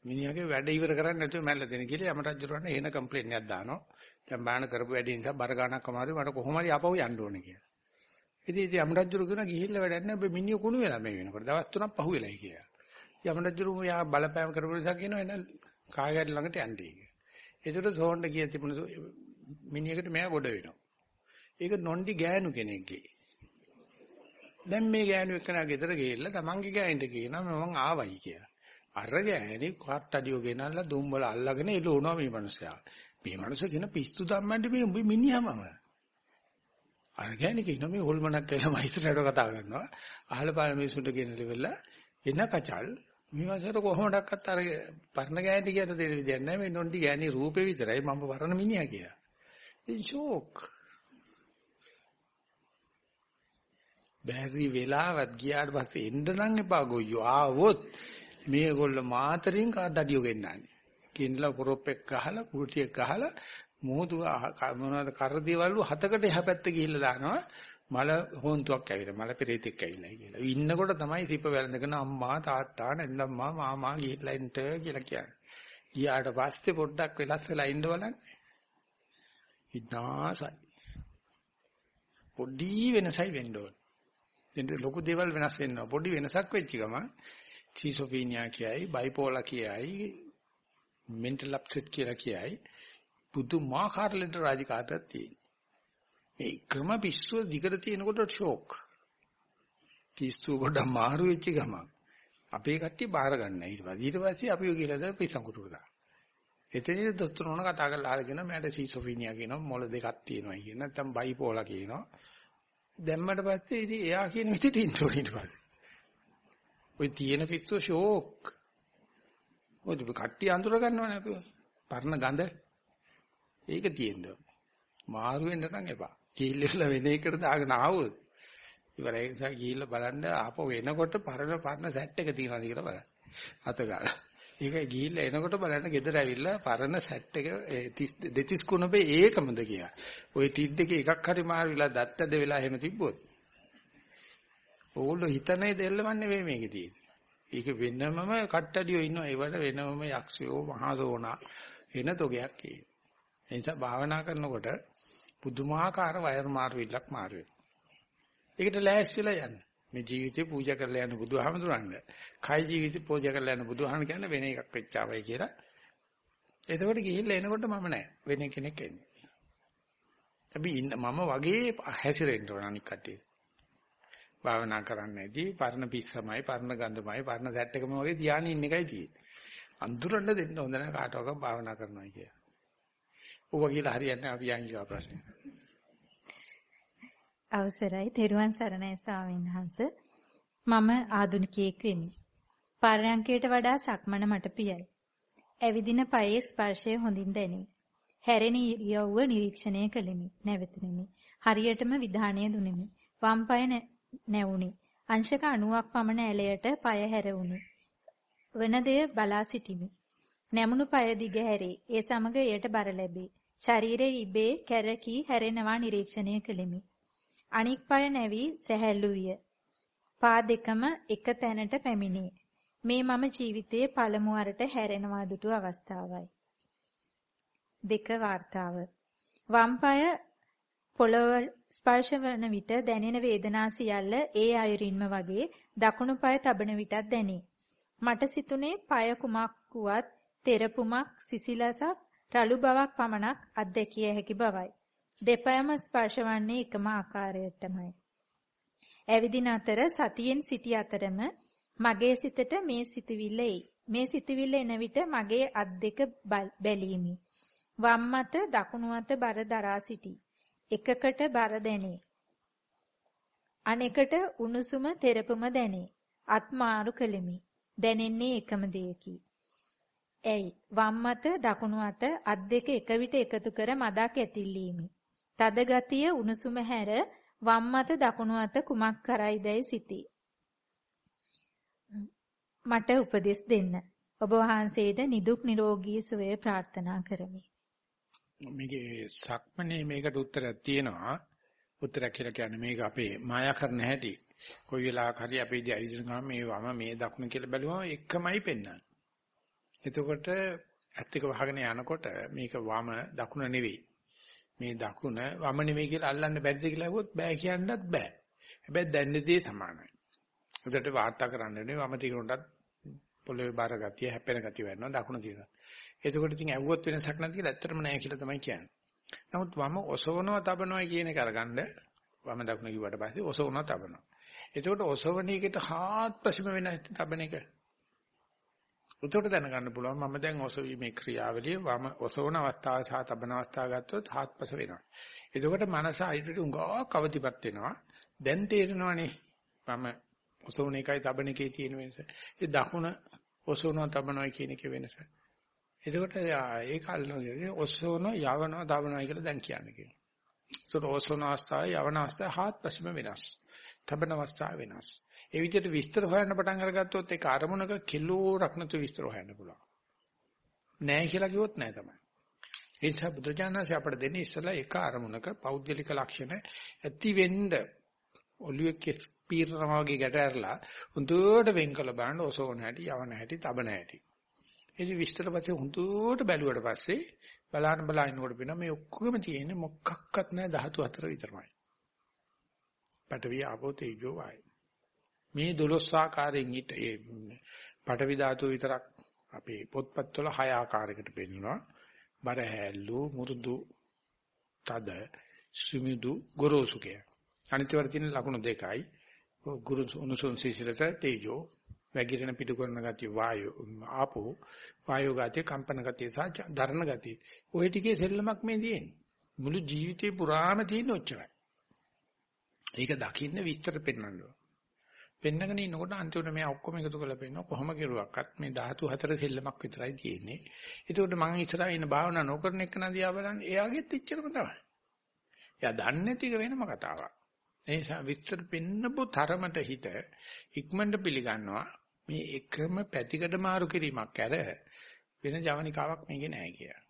මිනිහාගේ වැඩ ඉවර කරන්නේ නැතුව මැරලා දෙන කියලා යම රජුරවන්න එන කම්ප්ලේන්ට් එකක් දානවා. දැන් බාන කරපු වැඩේ නිසා බර ගානක් අමාරුයි මට කොහොම හරි ආපහු යන්න ඕනේ කියලා. ඉතින් ඉතින් යම රජුරු කියන ගිහිල්ලා වැඩක් නැහැ. ඔබ මිනිහ කුණු වෙලා මේ වෙනකොට. දවස් තුනක් පහු වෙලයි කියලා. යම රජුරු යා බලපෑම් කරපු නිසා කියනවා එන කාගෑට ළඟට යන්නේ කියලා. ඒකට සෝන්ඩ කිය තිබුණ මිනිහකට මෙයා ගොඩ වෙනවා. ඒක නොන්ඩි ගෑනු කෙනෙක්ගේ. දැන් මේ ගෑනු එක්කනා ගෙදර ගිහිල්ලා තමන්ගේ ගෑනිට කියනවා මම ආවයි කියලා. අර ගෑණි කට්ටඩියෝ ගෙනල්ලා දුම්බල අල්ලගෙන එළවනවා මේ මිනිස්සයා. මේ මිනිස්සු කියන පිස්සු ධම්මන්ඩි මේ උඹ මිනිහමම. අර ගෑණි කියන මේ හොල්මනක් කියලා මයිස්ත්‍රාට කතා කරනවා. අහල පාල මිනිසුන්ට කියන ලෙවල්ලා එන කචල් මේ වසර කොහොමඩක්වත් අර පරණ ගෑණි කියන දේ විදියක් නැහැ මේ නොන්ඩි ගෑණි රූපේ විතරයි මම පරණ මිනිහා කියලා. ඉතින් ෂෝක්. බැරි වෙලාවත් ගියාට පස්සේ එන්න නම් එපා ගොයියෝ ආවොත් මේගොල්ල මාතරින් කාඩඩියෝ ගෙන්නන්නේ. කින්ලා පොරොප්පෙක් ගහලා කුටියක් ගහලා මොහොතු මොනවාද කරදේවලු හතකට එහා පැත්ත ගිහිල්ලා දානවා මල හොන්තුවක් ඇවිල්ලා මල පෙරේතෙක් ඇවිල්ලා කියලා. ඉන්නකොට තමයි සිප වැළඳගෙන අම්මා තාත්තා නැන්දම්මා මාමා ගිහිල්ලා ඉන්න කියලා කියන්නේ. ගියාට පස්සේ පොඩ්ඩක් වෙලස් වෙලා ඉන්න බලන්න. ඉදාසයි. පොඩි වෙනසයි වෙන්න ඕන. දෙන්න ලොකු දේවල් වෙනස් වෙනවා. පොඩි වෙනසක් වෙච්ච ගමන් සීසොෆීනියා කියයි, බයිපෝලා කියයි, මෙන්ටල් අප්සෙට් කියලා කියයි. පුදුමාකාර ලෙඩ රාජකාරියක් තියෙනවා. මේ ක්‍රම පිස්සුව දිගට තියෙනකොට ෂෝක්. පිස්සුව ගොඩ මාරු වෙච්ච ගමන් අපේ කට්ටිය බාර ගන්න. ඊට පස්සේ ඊට පස්සේ අපි ඔය කියලා දැන් පිස්සංකුටුර දාන. එතනදී දොස්තර නෝන කතා කරලා අහගෙන මට සීසොෆීනියා කියනවා මොළ දෙකක් තියෙනවා කියන නැත්නම් බයිපෝලා කියනවා. දැම්මට පස්සේ ඉතින් එයා කියන විදිහට ඉන්න ඕනේ ඊට පස්සේ. ඔය තියෙන පිස්සුව ෂෝක්. ඔය කට්ටිය අඳුර ගන්නවනේ අපි. පරණ ගඳ. ඒක තියෙන්න මාරු වෙන්න නම් එපා. කීල්ලෙලා වෙන එකට දාගෙන ආවොත් ඉවර ඒ නිසා ගිහිල්ලා බලන්න ආපහු එනකොට පරණ පරණ සෙට් එක තියෙනවද කියලා බලන්න. අත ගාලා. ඒක ගිහිල්ලා එනකොට බලන්න ගෙදර ඇවිල්ලා පරණ සෙට් එක දෙතිස් කුණපේ ඒකමද කියලා. ওই 32 එකක් හරි මාරු වෙලා දත්තද වෙලා එහෙම තිබ්බොත්. ඕගොල්ලෝ හිතන්නේ දෙල්ලමන්නේ වෙයි මේකේ තියෙන්නේ. ඒක වෙනමම කට්ටඩියෝ ඉන්නවා. ඒවට වෙනමම යක්ෂයෝ මහසෝනා එන තොගයක් කියන. ඒ නිසා භාවනා කරනකොට පුදුමාකාර වයර් මාරු විලක් මාරු වෙනවා. ඒකට ලෑස්තිලා යන්න. මේ ජීවිතේ පූජා කරලා යන බුදුහාමුදුරන්ගේ කයි ජීවිතේ පූජා කරලා යන බුදුහාමුදුරන් කියන්නේ වෙන එකක් වෙච්චාවයි කියලා. එතකොට ගිහිල්ලා එනකොට මම නෑ වෙන කෙනෙක් එන්නේ. අපි ඉන්න මම වගේ හැසිරෙන්න ඕන අනික් කට්ටිය. භාවනා කරන්නේ නැති පරණ පිස්සමයි පරණ ගඳමයි පරණ සැට් එකම වගේ තියාගෙන ඉන්න එකයි තියෙන්නේ. අඳුරන්න දෙන්න හොඳ නැහැ කාටවත් භාවනා කරනවා කියලා. ඌව කියලා හරියන්නේ අපි යන් කියව ප්‍රශ්නේ. අවසරයි තෙරුවන් සරණයි ස්වාමීන් වහන්ස. මම ආදුනිකයෙක් වෙමි. පරයන්කයට වඩා සක්මන මට ප්‍රියයි. ඇවිදින පයේ ස්පර්ශය හොඳින් දැනේ. හැරෙන ඉරියව්ව නිරීක්ෂණය කළෙමි. නැවතුණෙමි. හරියටම විධානය දුනිමි. වම් පාය නැවුනි. අංශක 90ක් පමණ ඇලයට পায় හැරවුනි. වෙනදය බලා සිටිමි. නැමුණු পায় දිග හැරේ. ඒ සමග එයට බර ලැබේ. ශරීරයේ ඉබේ කැරකී හැරෙනවා නිරීක්ෂණය කළෙමි. අනික් পায় නැවි සැහැල්ලු විය. පා දෙකම එක තැනට පැමිණේ. මේ මම ජීවිතයේ පළමු වරට හැරෙනවා දුටු අවස්ථාවයි. දෙක වார்த்தාව. වම් පාය පොළව ස්පර්ශ වන විට දැනෙන වේදනා සියල්ල ඒ අයුරින්ම වගේ දකුණු පාය තබන විටත් දැනේ. මට සිතුනේ পায় කුමක් වුවත් තෙරපුමක් සිසිලසක් රළු බවක් පමණක් අත්දැකිය හැකි බවයි. දෙපයම ස්පර්ශ වන්නේ එකම ආකාරයටමයි. ඇවිදින අතර සතියෙන් සිටි අතරම මගේ සිතට මේ සිතවිල්ල එයි. මේ සිතවිල්ල එන විට මගේ අත් දෙක බැලීමි. වම් මත දකුණු අත බර දරා සිටි. එකකට බර දැනේ. අනෙකට උණුසුම තෙරපම දැනේ. අත් මාරු කෙලිමි. දැනෙන්නේ එකම දෙයකි. ඇයි වම් අත දකුණු අත අත් දෙක එක විට එකතු කර මදක් ඇතිල්ලීමි. තද ගතිය උණුසුම හැර වම් අත දකුණු අත කුමක් කරයිදයි සිටී. මට උපදෙස් දෙන්න. ඔබ වහන්සේට නිදුක් නිරෝගී සුවය ප්‍රාර්ථනා කරමි. මේකේ සක්මනේ මේකට උත්තරයක් තියෙනවා. උත්තරයක් කියලා කියන්නේ මේක අපේ මායා කරන හැටි. කොයි වෙලාවක හරි අපේ දිහා ගාම මේ වම මේ දකුණ කියලා බැලුවම එකමයි පෙන්වන්නේ. එතකොට ඇත්තක වහගෙන යනකොට මේක වම දකුණ නෙවෙයි. මේ දකුණ වම නෙවෙයි කියලා අල්ලන්න බැරිද කියලා අහුවොත් බෑ කියන්නත් බෑ. හැබැයි දැන්නදී සමානයි. උදේට වාර්තා කරන්නේ වම තිකුණටත් පොළවේ බාර ගතිය හැපෙන ගතිය වෙනවා දකුණ තියෙනවා. එතකොට ඉතින් ඇහුවොත් වෙනසක් නැති කියලා ඇත්තටම නැහැ කියලා තමයි කියන්නේ. නමුත් වම ඔසවනවා තබනවා කියන එක අරගන්න වම දකුණ කිව්වට පස්සේ ඔසවනවා තබනවා. එතකොට ඔසවන එකට හාත්පසම වෙන තබන එක. උතොට දැනගන්න පුළුවන් මම දැන් ඔසවීමේ ක්‍රියාවලිය වම ඔසවන අවස්ථාව සහ තබන අවස්ථාව ගත්තොත් හාත්පස වෙනවා. එතකොට මනස අයිටට උඟා කවතිපත් වෙනවා. දැන් තේරෙනවනේ මම ඔසවන එකයි තබන එකේ තියෙන වෙනස. ඒ දකුණ ඔසවනවා තබනවා කියන එකේ වෙනස. එතකොට ඒක අල්ලන්නේ ඔසවන යවනවා තබනවා කියලා දැන් කියන්නේ කියනවා. ඒතකොට ඔසවන අවස්ථාවේ යවන අවස්ථාවේ හාත්පසම වෙනස්. තබන අවස්ථාව වෙනස්. ඒ විදිහට විස්තර හොයන්න පටන් අරගත්තොත් ඒක අරමුණක කිලෝරක් නැතුව විස්තර හොයන්න පුළුවන්. නෑ කියලා කිව්වොත් නෑ තමයි. ඒ නිසා බුදුජානනාංශය අපට දෙන්නේ ඉස්සලා එක අරමුණක පෞද්ගලික ලක්ෂණ ඇති වෙන්න ඔළුවේ කෙස් පීරනවා වගේ ගැට ඇරලා හුදුවට වෙන් කළ බලන්න ඔසෝන හැටි යවන හැටි තබන හැටි. ඉතින් විස්තර පස්සේ හුදුවට බැලුවට පස්සේ බලාන බලානකොට වෙන මේ ඔක්කොම තියෙන්නේ මොකක්වත් නැහැ ධාතු හතර විතරමයි. පඨවි ආපෝ තේජෝ වායු. මේ 12 ආකාරයෙන් ඊට ඒ පඨවි ධාතුව විතරක් අපේ පොත්පත්වල හය ආකාරයකට පෙන්නනවා. බර හැල්ලු මුරුදු තද සුමිදු ගොරෝසු කිය. අනිත්‍යවල තියෙන ලකුණු දෙකයි. ගුරු උණුසුම් සිසිලත තේජෝ වැගිරෙන පිටු කරන ගතිය වායෝ ආපෝ වායෝ ගතිය කම්පන ගතිය සහ ධර්ණ ගතිය. ওই ටිකේ සෙල්ලමක් මේ තියෙන්නේ. මුළු ජීවිතේ පුරාම තියෙන ඔච්චරයි. ඒක දකින්න විස්තර පෙන්වන්න ඕන. පෙන්නගෙන ඉන්නකොට අන්තිමට මේ ඔක්කොම එකතු කරලා පෙන්නන කොහොම කෙරුවක්වත් මේ ධාතු හතර සෙල්ලමක් විතරයි තියෙන්නේ. ඒකෝට මම ඉස්සරහා ඉන්න භාවනා නොකරන එක නදියා බලන්නේ එයාගෙත් එච්චරම තමයි. එයා දන්නේ නැති එක වෙනම කතාවක්. ඒ නිසා විස්තර පෙන්නපු තරමට හිත ඉක්මනට පිළිගන්නවා මේ එකම පැතිකඩ මාරු කිරීමක් ඇර වෙන ජවනිකාවක් මේකේ නැහැ කියලා.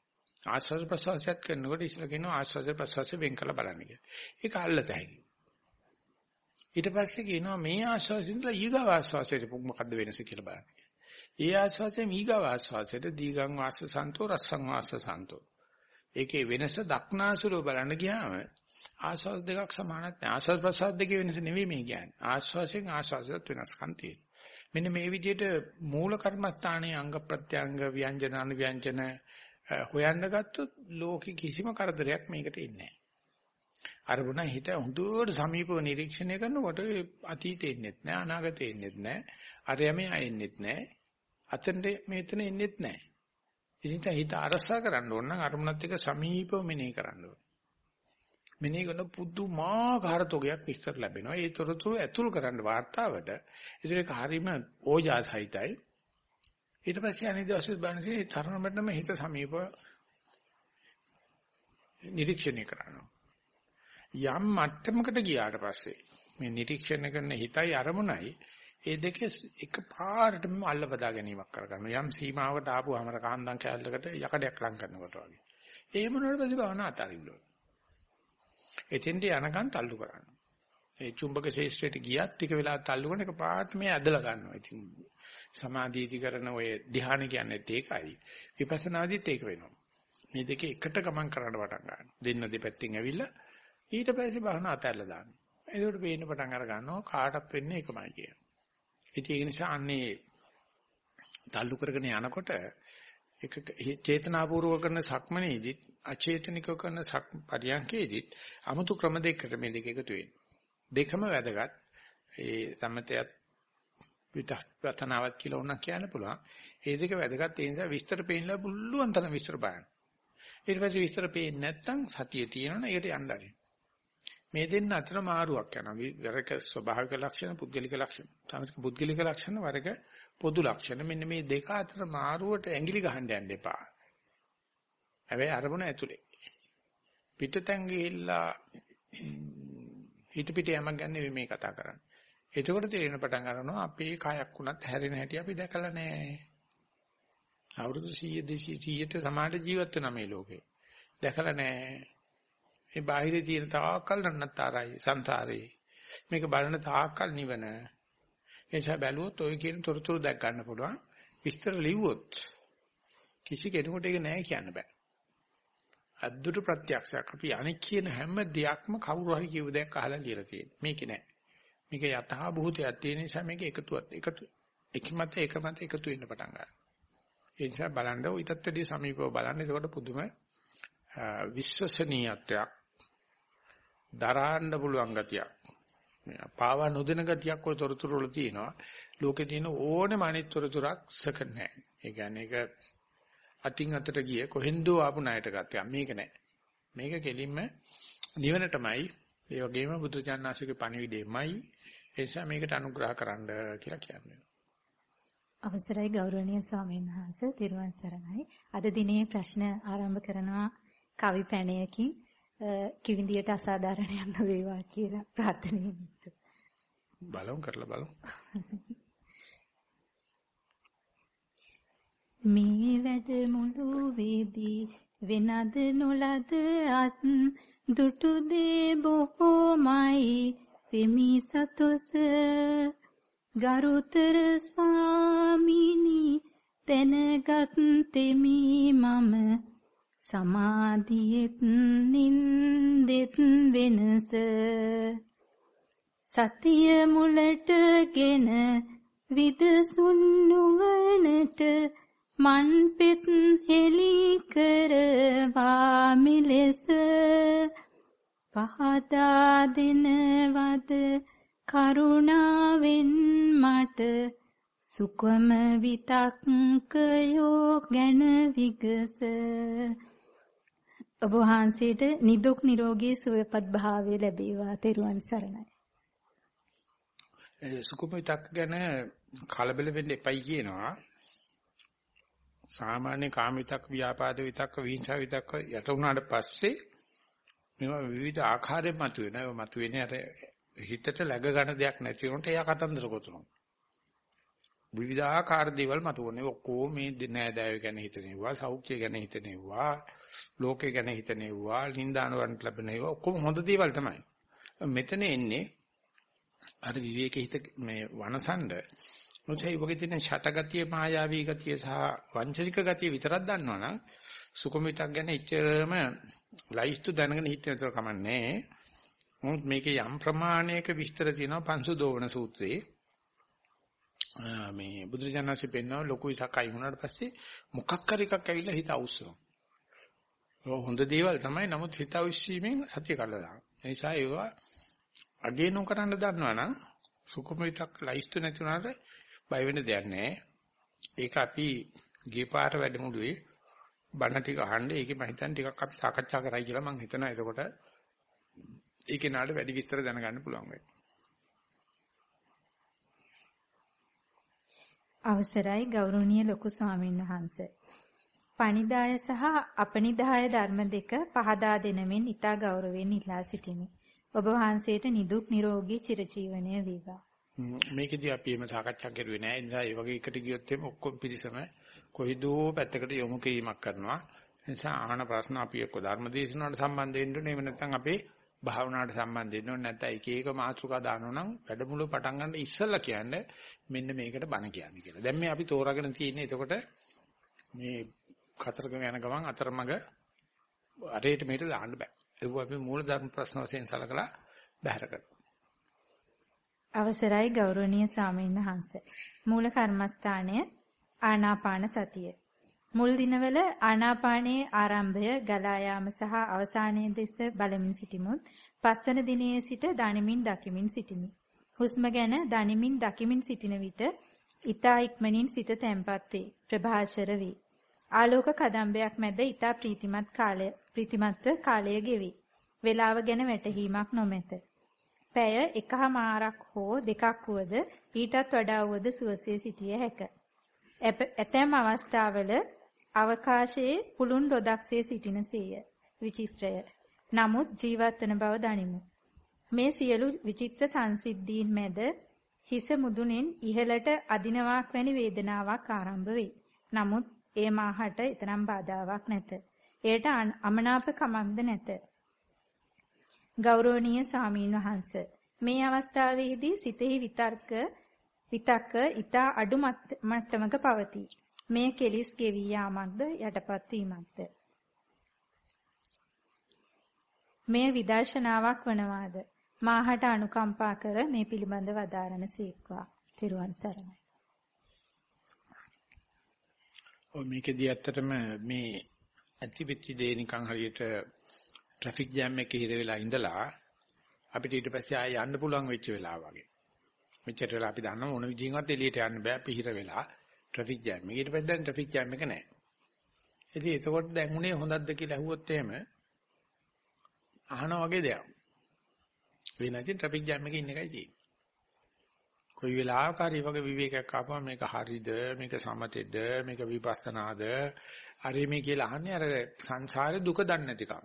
ආස්වාද ප්‍රසවාසයත් කරනකොට ඉස්සර කියනවා ආස්වාද ප්‍රසවාසය වෙන් කළ බලන්න කියලා. ඒක අල්ලත හැකියි. ඊට පස්සේ කියනවා මේ ආශ්වාසයෙන්ලා ඊගා ආශ්වාසයට මොකද්ද වෙනස කියලා බලන්න. ඒ ආශ්වාසයෙන් ඊගා ආශ්වාසයට දීගං වාස සන්තෝ රස්සං වාස සන්තෝ. ඒකේ වෙනස දක්නාසුරව බලන්න ගියාම ආශ්වාස දෙකක් සමානක් නෑ. ආශ්වාස ප්‍රශ්වාස දෙකේ වෙනස නෙවෙයි මේ කියන්නේ. ආශ්වාසයෙන් ආශ්වාසයට වෙනස්කම් තියෙනවා. මෙන්න මේ විදිහට මූල කර්මස්ථානයේ අංග ප්‍රත්‍යංග ව්‍යංජන අනුව්‍යංජන හොයන්න ගත්තොත් ලෝකෙ කිසිම කරදරයක් මේකට ඉන්නේ නෑ. අරමුණ හිත හුදුවට සමීපව නිරීක්ෂණය කරනකොට අතීතේ ඉන්නෙත් නෑ අනාගතේ ඉන්නෙත් නෑ අරයමේ ආයෙන්නෙත් නෑ අතෙන්ද මෙතන ඉන්නෙත් නෑ ඉතින් හිත අරසා කරන්න ඕන නම් අරමුණත් එක්ක සමීපව මෙනෙහි කරන්න ඕන මෙනෙහි කරන පුදුමාකාර තෝගයක් විස්තර ලැබෙනවා. ඒ තොරතුරු ඇතුල් කරන්න වාර්තාවට ඒක හරීම ඕජාසහිතයි. ඊට පස්සේ අනිත් දවසේ බලන්නේ තරමටම හිත සමීපව නිරීක්ෂණය කරනවා. යම් මට්ටමකට ගියාට පස්සේ මේ නිරීක්ෂණය කරන හිතයි අරමුණයි ඒ දෙක එක පාරටම අල්ලපදා ගැනීමක් කරගන්නවා යම් සීමාවකට ආපුවාම කාන්දම් කැලලකට යකඩයක් ලං කරනකොට වගේ. ඒ මොනවද පස්සේ භවනා අතාරින්න ඕන? එතෙන්ට යනකන් තල්ලු කරන්න. ඒ චුම්බක ශේෂ්ත්‍රයට ගියත් ටික වෙලා තල්ලු කරන එක පාට මේ ඇදලා ගන්නවා. ඉතින් සමාධීති කරන ඔය ධ්‍යාන කියන්නේ ඒකයි. විපස්සනාදීත් ඒක වෙනවා. මේ දෙකේ එකට ගමන් කරන්න පටන් ගන්නවා. දෙන්න දෙපැත්තෙන් ඇවිල්ලා ඊට පස්සේ බහන අතහැරලා දානවා. එතකොට පේන්න පටන් අර ගන්නවා කාටත් වෙන්නේ එකමයි කියන. ඉතින් ඒ නිසා අන්නේ තල්ලු කරගෙන යනකොට එක චේතනාපූර්වක කරන සක්මනේදිත් අචේතනිකව කරන සක් පරියන්කේදිත් 아무තු ක්‍රම දෙකකට මේ දෙක එකතු වෙන්නේ. දෙකම වැදගත්. ඒ සම්මතයත් විතස්පතනාවත් කියලා උනක් කියන්න පුළුවන්. ඒ දෙක වැදගත් ඒ නිසා විස්තර පේන්නලා පුළුවන් තරම් විස්තර බලන්න. ඊට පස්සේ විස්තර පේන්නේ නැත්නම් සතිය තියෙනවනේ ඒකට යන්න ආරයි. මේ දෙන්න අතර මාරුවක් යනවා. වරක ස්වභාවික ලක්ෂණ, පුද්ගලික ලක්ෂණ. සාමික පුද්ගලික ලක්ෂණ වරක පොදු ලක්ෂණ. මෙන්න මේ දෙක අතර මාරුවට ඇඟිලි ගහන්න යන්න එපා. හැබැයි අරමුණ ඇතුලේ. පිටතෙන් ගිහිල්ලා හිත පිට යමක් ගන්න මේ කතා කරන්නේ. එතකොට තේරෙන පටන් ගන්නවා අපේ කයක් උනත් හැරෙන හැටි අපි දැකලා නැහැ. අවුරුදු 100 200 100ට සමාජ ජීවත් වෙන මේ ලෝකේ. දැකලා නැහැ. මේ බාහිරේ තියෙන තාක්කල් නන්නතරයි සංසාරේ. මේක බලන තාක්කල් නිවන. එනිසා බැලුවොත් ඔය කියන තොරතුරු දැක් ගන්න පුළුවන්. විස්තර ලිව්වොත් කිසි කෙනෙකුට ඒක නැහැ කියන්න බෑ. අද්දුට ප්‍රත්‍යක්ෂයක්. අපි අනික් කියන හැම දෙයක්ම කවුරු හරි කියව දෙයක් අහලා ලියලා තියෙනවා. මේකේ නෑ. මේක යථා භූතයක් තියෙන නිසා මේක එකතුවක් එකතු එකමත එකමත එකතු වෙන්න පටන් ගන්නවා. ඒ නිසා බලන්න ওই තත්ත්වදී සමීපව බලන්න එතකොට පුදුම විශ්වසනීයත්වයක් දරාන්න පුළුවන් ගතියක්. පාවා නොදෙන ගතියක් ඔය තොරතුරු වල තියෙනවා. ලෝකේ තියෙන ඕනෙම අනිත් තොරතුරක් සකන් නැහැ. ඒ කියන්නේ ඒක අතින් අතට ගිය කොහෙන්දෝ ආපු ණයට ගත්තා. මේක නෑ. මේක කෙලින්ම නිවනටමයි ඒ වගේම බුදුචානන්සේගේ පණිවිඩෙමයි ඒ නිසා මේකට අනුග්‍රහ කරන්න කියලා කියන්නේ. අවසරයි ගෞරවනීය ස්වාමීන් වහන්සේ තිරුවන් සරණයි. අද දිනේ ප්‍රශ්න ආරම්භ කරනවා කවි පැණයකින් කිවිඳියට අසාධාරණයක් නොවේවා කියලා ප්‍රාර්ථනාවෙන් යුක්තව. බලමු කරලා බලමු. මේ වැඩමුළු වේදී වෙනද නොලද අත් දුටු දේ බොහෝමයි වෙමි සතොස ගරුතර ස්වාමීනි තැනගත් තෙමි මම සමාධියෙත් නින්දෙත් වෙනස. සතිය මුලටගෙන විදසුන් නුවණට මන් පෙත් හෙලි කරවා මිලෙස. පහදා දෙනවද කරුණාවෙන් මට සුකම විතක්කයෝ ගැන විගස. ඔබ වහන්සේට නිදුක් නිරෝගී සුවපත් භාවය ලැබේවා තෙරුවන් සරණයි. සුකුම විතක් ගැන කලබල වෙන්න එපයි කියනවා. සාමාන්‍ය කාම විතක් ව්‍යාපාද විතක් විහිංසාව විතක් යට වුණාට පස්සේ මේවා විවිධ ආකාරයෙන් මතුවෙන. ඒ මතුවෙන්නේ අර හිතට läග ගන්න දෙයක් නැති වුණොත් එයා කතන්දර ගොතනවා. විවිධාකාර දේවල් මතුවන්නේ ඔක්කොම මේ නෑදෑයෝ ගැන හිතනෙවුවා, සෞඛ්‍ය ගැන හිතනෙවුවා, ලෝකේ ගැන හිතනෙවුවා, නින්දානවන්ට ලැබෙනවා ඔක්කොම හොඳ දේවල් තමයි. මෙතන එන්නේ අර විවේක හිත මේ වනසඬ මොකද වගේ තියෙන ෂටගතිය මායාවී ගතිය සහ වංචනික ගතිය විතරක් දන්නවනම් සුකුමිතක් ගැන එච්චරම ලයිස්තු දැනගෙන හිටියතර කමන්නේ. මොකද මේකේ යම් ප්‍රමාණයක විස්තර තියෙනවා පංසුදෝවන සූත්‍රයේ. මේ බුදුරජාණන්සේ පෙන්වන ලොකු ඉසකයි වුණාට පස්සේ මොකක් හරි එකක් ඇවිල්ලා හිත අවුස්සනවා. හොඳ දේවල් තමයි නමුත් හිත අවශ්‍යීමෙන් සත්‍ය කළා දානවා. ඒ නිසා ඒවා අගේ නොකරන්න දන්නවනම් සුකුමිතක් ලයිස්තු නැති වුණාට බය වෙන්න දෙයක් නැහැ. ඒක අපි ගිය පාර වැඩමුළුවේ බණ ටික අහන්න ඒකේ මම හිතන්නේ ටිකක් අපි සාකච්ඡා කරයි කියලා මම හිතනවා. එතකොට ඒකේ නාඩ වැඩි විස්තර දැනගන්න පුළුවන් වෙයි. අවසරයි ගෞරවනීය ලොකු ස්වාමීන් වහන්සේ. පණිදාය සහ අපනිදාය ධර්ම දෙක පහදා දෙනමින් ඊටා ගෞරවයෙන් ඉල්ලා සිටිමි. ඔබ වහන්සේට නිදුක් නිරෝගී චිරජීවනය වේවා. මේකෙදි අපි එහෙම සාකච්ඡා කරුවේ නෑ. ඒ නිසා ඒ වගේ එකට ගියොත් එimhe ඔක්කොම පිරිසම කොයිදෝ පැත්තකට යොමු කිරීමක් කරනවා. ඒ නිසා අහන ප්‍රශ්න අපි එක්ක ධර්මදේශනවලට සම්බන්ධ වෙන්න ඕනේ. එහෙම නැත්නම් අපේ භාවනාවට සම්බන්ධ වෙන්න ඕනේ. නැත්නම් එක එක මාතෘකා දානවා නම් වැඩමුළු පටන් ගන්න ඉස්සෙල්ලා කියන්නේ මෙන්න මේකට බණ කියන්නේ කියලා. දැන් මේ අපි තෝරාගෙන තියෙන්නේ එතකොට මේ කතරගම යන ගමන් අතරමඟ අරේට මෙහෙට දාන්න බෑ. ඒක අපි මූල ධර්ම ප්‍රශ්න වශයෙන් සලකලා බැහැර කරනවා. අවසරයි ගෞරවනීය සාමීන් වහන්ස. මූල කර්මස්ථානය ආනාපාන සතිය. මුල් දිනවල ආනාපානයේ ආරම්භය ගලා යාම සහ අවසානයේ දෙස බලමින් සිටිමුත් පස්වන දිනයේ සිට දනිමින් දකිමින් සිටිමි. හුස්ම ගැන දනිමින් දකිමින් සිටින විට ඊතා ඉක්මනින් සිත තැම්පත් වේ. ප්‍රභාෂර වේ. ආලෝක කදම්බයක් මැද ඊතා ප්‍රීතිමත් කාලය ප්‍රීතිමත්ව කාලය ගෙවි. වේලාව ගැන වැටහීමක් නොමැත. පැය එකහමාරක් හෝ දෙකක් වුවද ඊටත් වඩා වුවද සුවසේ සිටිය හැක. ඇතැම් අවස්ථාවල අවකාශයේ පුළුන් රොදක්සේ සිටිනසේය. විචිත්‍රය. නමුත් ජීවත් වන බව දනිමු. මේ සියලු විචිත්‍ර සංසිද්ධීන් මැද හිස මුදුනෙන් ඉහළට අදිනවාක් වැනි වේදනාවක් ආරම්භ වේ. නමුත් ඒ මාහට ඊතරම් බාධාවක් නැත. එයට අමනාප කමක්ද නැත. ගෞරවනීය සාමීන් වහන්ස මේ අවස්ථාවේදී සිතෙහි විතර්ක විතක්ක ඊතා අඩු මට්ටමක පවතී. මේ කෙලිස් ගෙවී යාමක්ද යටපත් වීමක්ද මේ විදර්ශනාවක් වනවාද මාහට අනුකම්පා කර මේ පිළිබඳ වදාරන සීක්වා තිරුවන් සරණයි. ඔය මේකෙදී ඇත්තටම මේ ඇතිවිච්ච දේ නිකන් හරියට ට්‍රැෆික් ජෑම් එකේ හිර වෙලා ඉඳලා අපිට ඊට පස්සේ ආය යන්න පුළුවන් වෙච්ච වෙලාව වගේ. මෙච්චර වෙලා අපි දන්න මොන විදිහින්වත් එළියට යන්න බෑ පිහිර වෙලා ට්‍රැෆික් ජෑම් එක. ඊට පස්සේ දැන් ට්‍රැෆික් ජෑම් එක නැහැ. ඉතින් එතකොට දැන් උනේ හොඳක්ද කියලා අහුවොත් එහෙම අහනා වගේ දෙයක්. වෙනදී ට්‍රැෆික් ජෑම් එකේ ඉන්න එකයි තියෙන්නේ. කොයි වෙලාවක හරි වගේ විවේකයක් ආපුවම මේක හරිද මේක සමතෙද මේක විපස්සනාද හරි මේ කියලා අහන්නේ අර සංසාරේ දුක දන්නේ නැතිකම.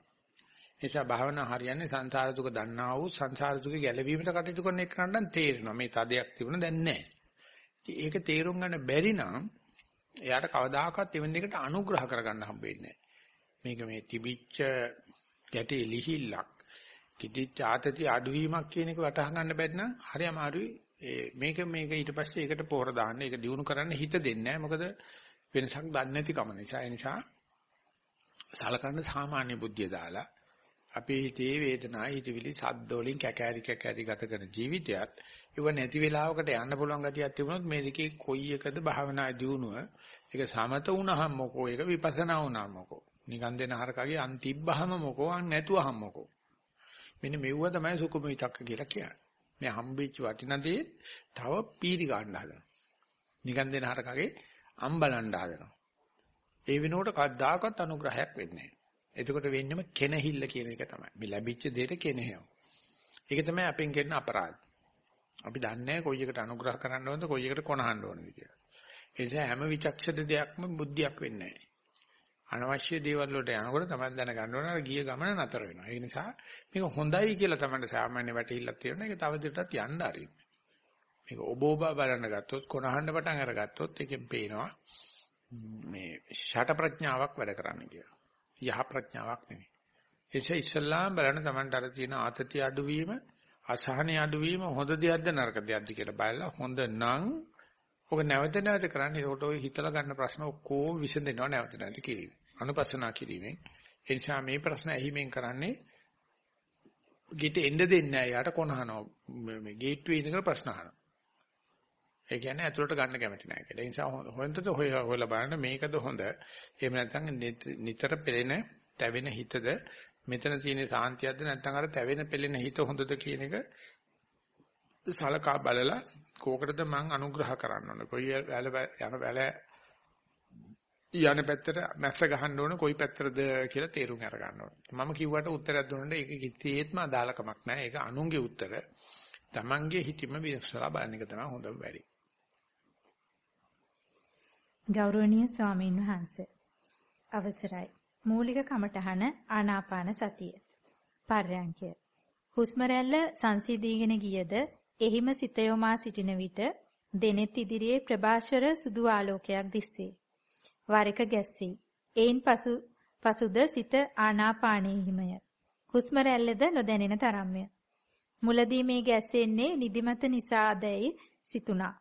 නිසා භාවනා හරියන්නේ සංසාර දුක දන්නා වූ සංසාර දුක ගැලවීමට කටයුතු කරන එක නම් තේරෙනවා. මේ තදයක් තිබුණ දැන් නැහැ. ඒක තේරුම් ගන්න බැරි නම් එයාට කවදාකවත් එවැනි දෙයකට අනුග්‍රහ කරගන්න හම්බෙන්නේ නැහැ. මේක මේ තිබිච්ච ගැටේ ලිහිල්ලක් කිදිච්ච ආතති අඩුවීමක් කියන එක වටහා ගන්න බැරි නම් හරි අමාරුයි. මේක මේක ඊට පස්සේ ඒකට පොර දාන්න ඒක දිනු කරන්න හිත දෙන්නේ නැහැ. මොකද වෙනසක් දන්නේ නැති කම නිසා. ඒ නිසා සලකන්න සාමාන්‍ය බුද්ධිය දාලා අපේ හිතේ වේදනායි හිතවිලි සද්ද වලින් කැකෑරි කැකෑරි ගත කරන ජීවිතයත් ඉව නැති වෙලාවකට යන්න පුළුවන් ගතියක් තිබුණොත් මේ දෙකේ කොයි එකද භාවනා දියුණුව? ඒක සමත වුණාම මොකෝ? ඒක විපස්සනා වුණාම මොකෝ? නිකන් දෙන හරකගේ අන්තිබ්බහම මොකෝ? අන් නැතුවහම මොකෝ? මෙන්න මෙව්ව තමයි සුකුම විතක්ක කියලා කියන්නේ. මේ හම්බෙච්ච වටිනදී තව පීරි ගන්න හදනවා. නිකන් දෙන හරකගේ අම්බලන්න හදනවා. ඒ වෙනකොට කවදාකවත් අනුග්‍රහයක් වෙන්නේ නැහැ. එතකොට වෙන්නේම කෙනහිල්ල කියන එක තමයි මේ ලැබිච්ච දෙයට කෙනෙහිව ඒක තමයි අපෙන් කරන අපරාධ අපි දන්නේ කොයි එකට අනුග්‍රහ කරන්න ඕනද කොයි එකට කොනහන්න ඕනද කියලා. ඒ නිසා හැම විචක්ෂිත දෙයක්ම බුද්ධියක් වෙන්නේ නැහැ. අනවශ්‍ය දේවල් වලට යනකොට තමයි දැනගන්න ඕන අර ගිය ගමන නතර වෙනවා. ඒ නිසා මේක හොඳයි කියලා තමයි සාමාන්‍ය වැටහිල්ලක් තියෙනවා. ඒක තව දෙයටත් යන්න ආරින්න. මේක ඔබ ඔබ බලන්න ගත්තොත් කොනහන්න පටන් අරගත්තොත් ඒකෙන් පේනවා මේ ෂට ප්‍රඥාවක් වැඩ කරන්න කියලා. යහ ප්‍රඥාවක් නෙමෙයි. එසේ ඉස්ලාම් බලන තමන්ට අර තියෙන ආතතිය අඩුවීම අසහනෙ අඩුවීම හොඳ දෙයක්ද නරක දෙයක්ද කියලා බලලා හොඳ නම් ඔක නැවත නැවත කරන්නේ ඒකට ඔය හිතලා ගන්න ප්‍රශ්න ඔක්කොම විසඳෙනවා නැවත නැවත කිරීම. අනුපස්සනා කිරීමෙන්. ඒ නිසා මේ ප්‍රශ්න ඇහිමෙන් කරන්නේ ගිට එන්න දෙන්නේ නැහැ. යාට කොනහනවා. මේ ගේට්වේ ඉඳලා ප්‍රශ්න අහනවා. ඒ කියන්නේ ඇතුළට ගන්න කැමති නැහැ කියලා. ඒ නිසා හොඳට හොය හොයලා බලන්න මේකද හොඳ. එහෙම නැත්නම් නිතර පෙළෙන තැවෙන හිතද මෙතන තියෙන සාන්තියක්ද නැත්නම් අර තැවෙන පෙළෙන හිත හොඳද කියන එක සලකා බලලා කෝකටද මං අනුග්‍රහ කරන්න ඕන. කොයි වැල යන වැල යන පැත්තට මැස්ස ගහන්න ඕන කොයි පැත්තටද කියලා තේරුම් අරගන්න ඕන. මම කිව්වට උත්තරයක් දුන්නොත් ඒක කිසිේත්ම අදාළකමක් නැහැ. ඒක අනුන්ගේ උත්තර. තමන්ගේ හිතීම විශ්සලා බලන එක තමයි හොඳම වැඩි. ගෞරවනීය ස්වාමීන් වහන්සේ අවසරයි මූලික කමඨහන ආනාපාන සතිය. පර්යංකය. හුස්ම රැල්ල සංසිඳීගෙන ගියද එහිම සිත යොමා සිටින විට දෙනෙත් ඉදිරියේ ප්‍රභාෂර සුදු ආලෝකයක් දිස්සේ. වර එක ගැස්සී. එයින් පසු පසුද සිත ආනාපානෙහිමය. හුස්ම රැල්ලද නොදැනෙන තරම්ය. මුලදී මේ ගැස්සෙන්නේ නිදිමත නිසාදැයි සිතුණා.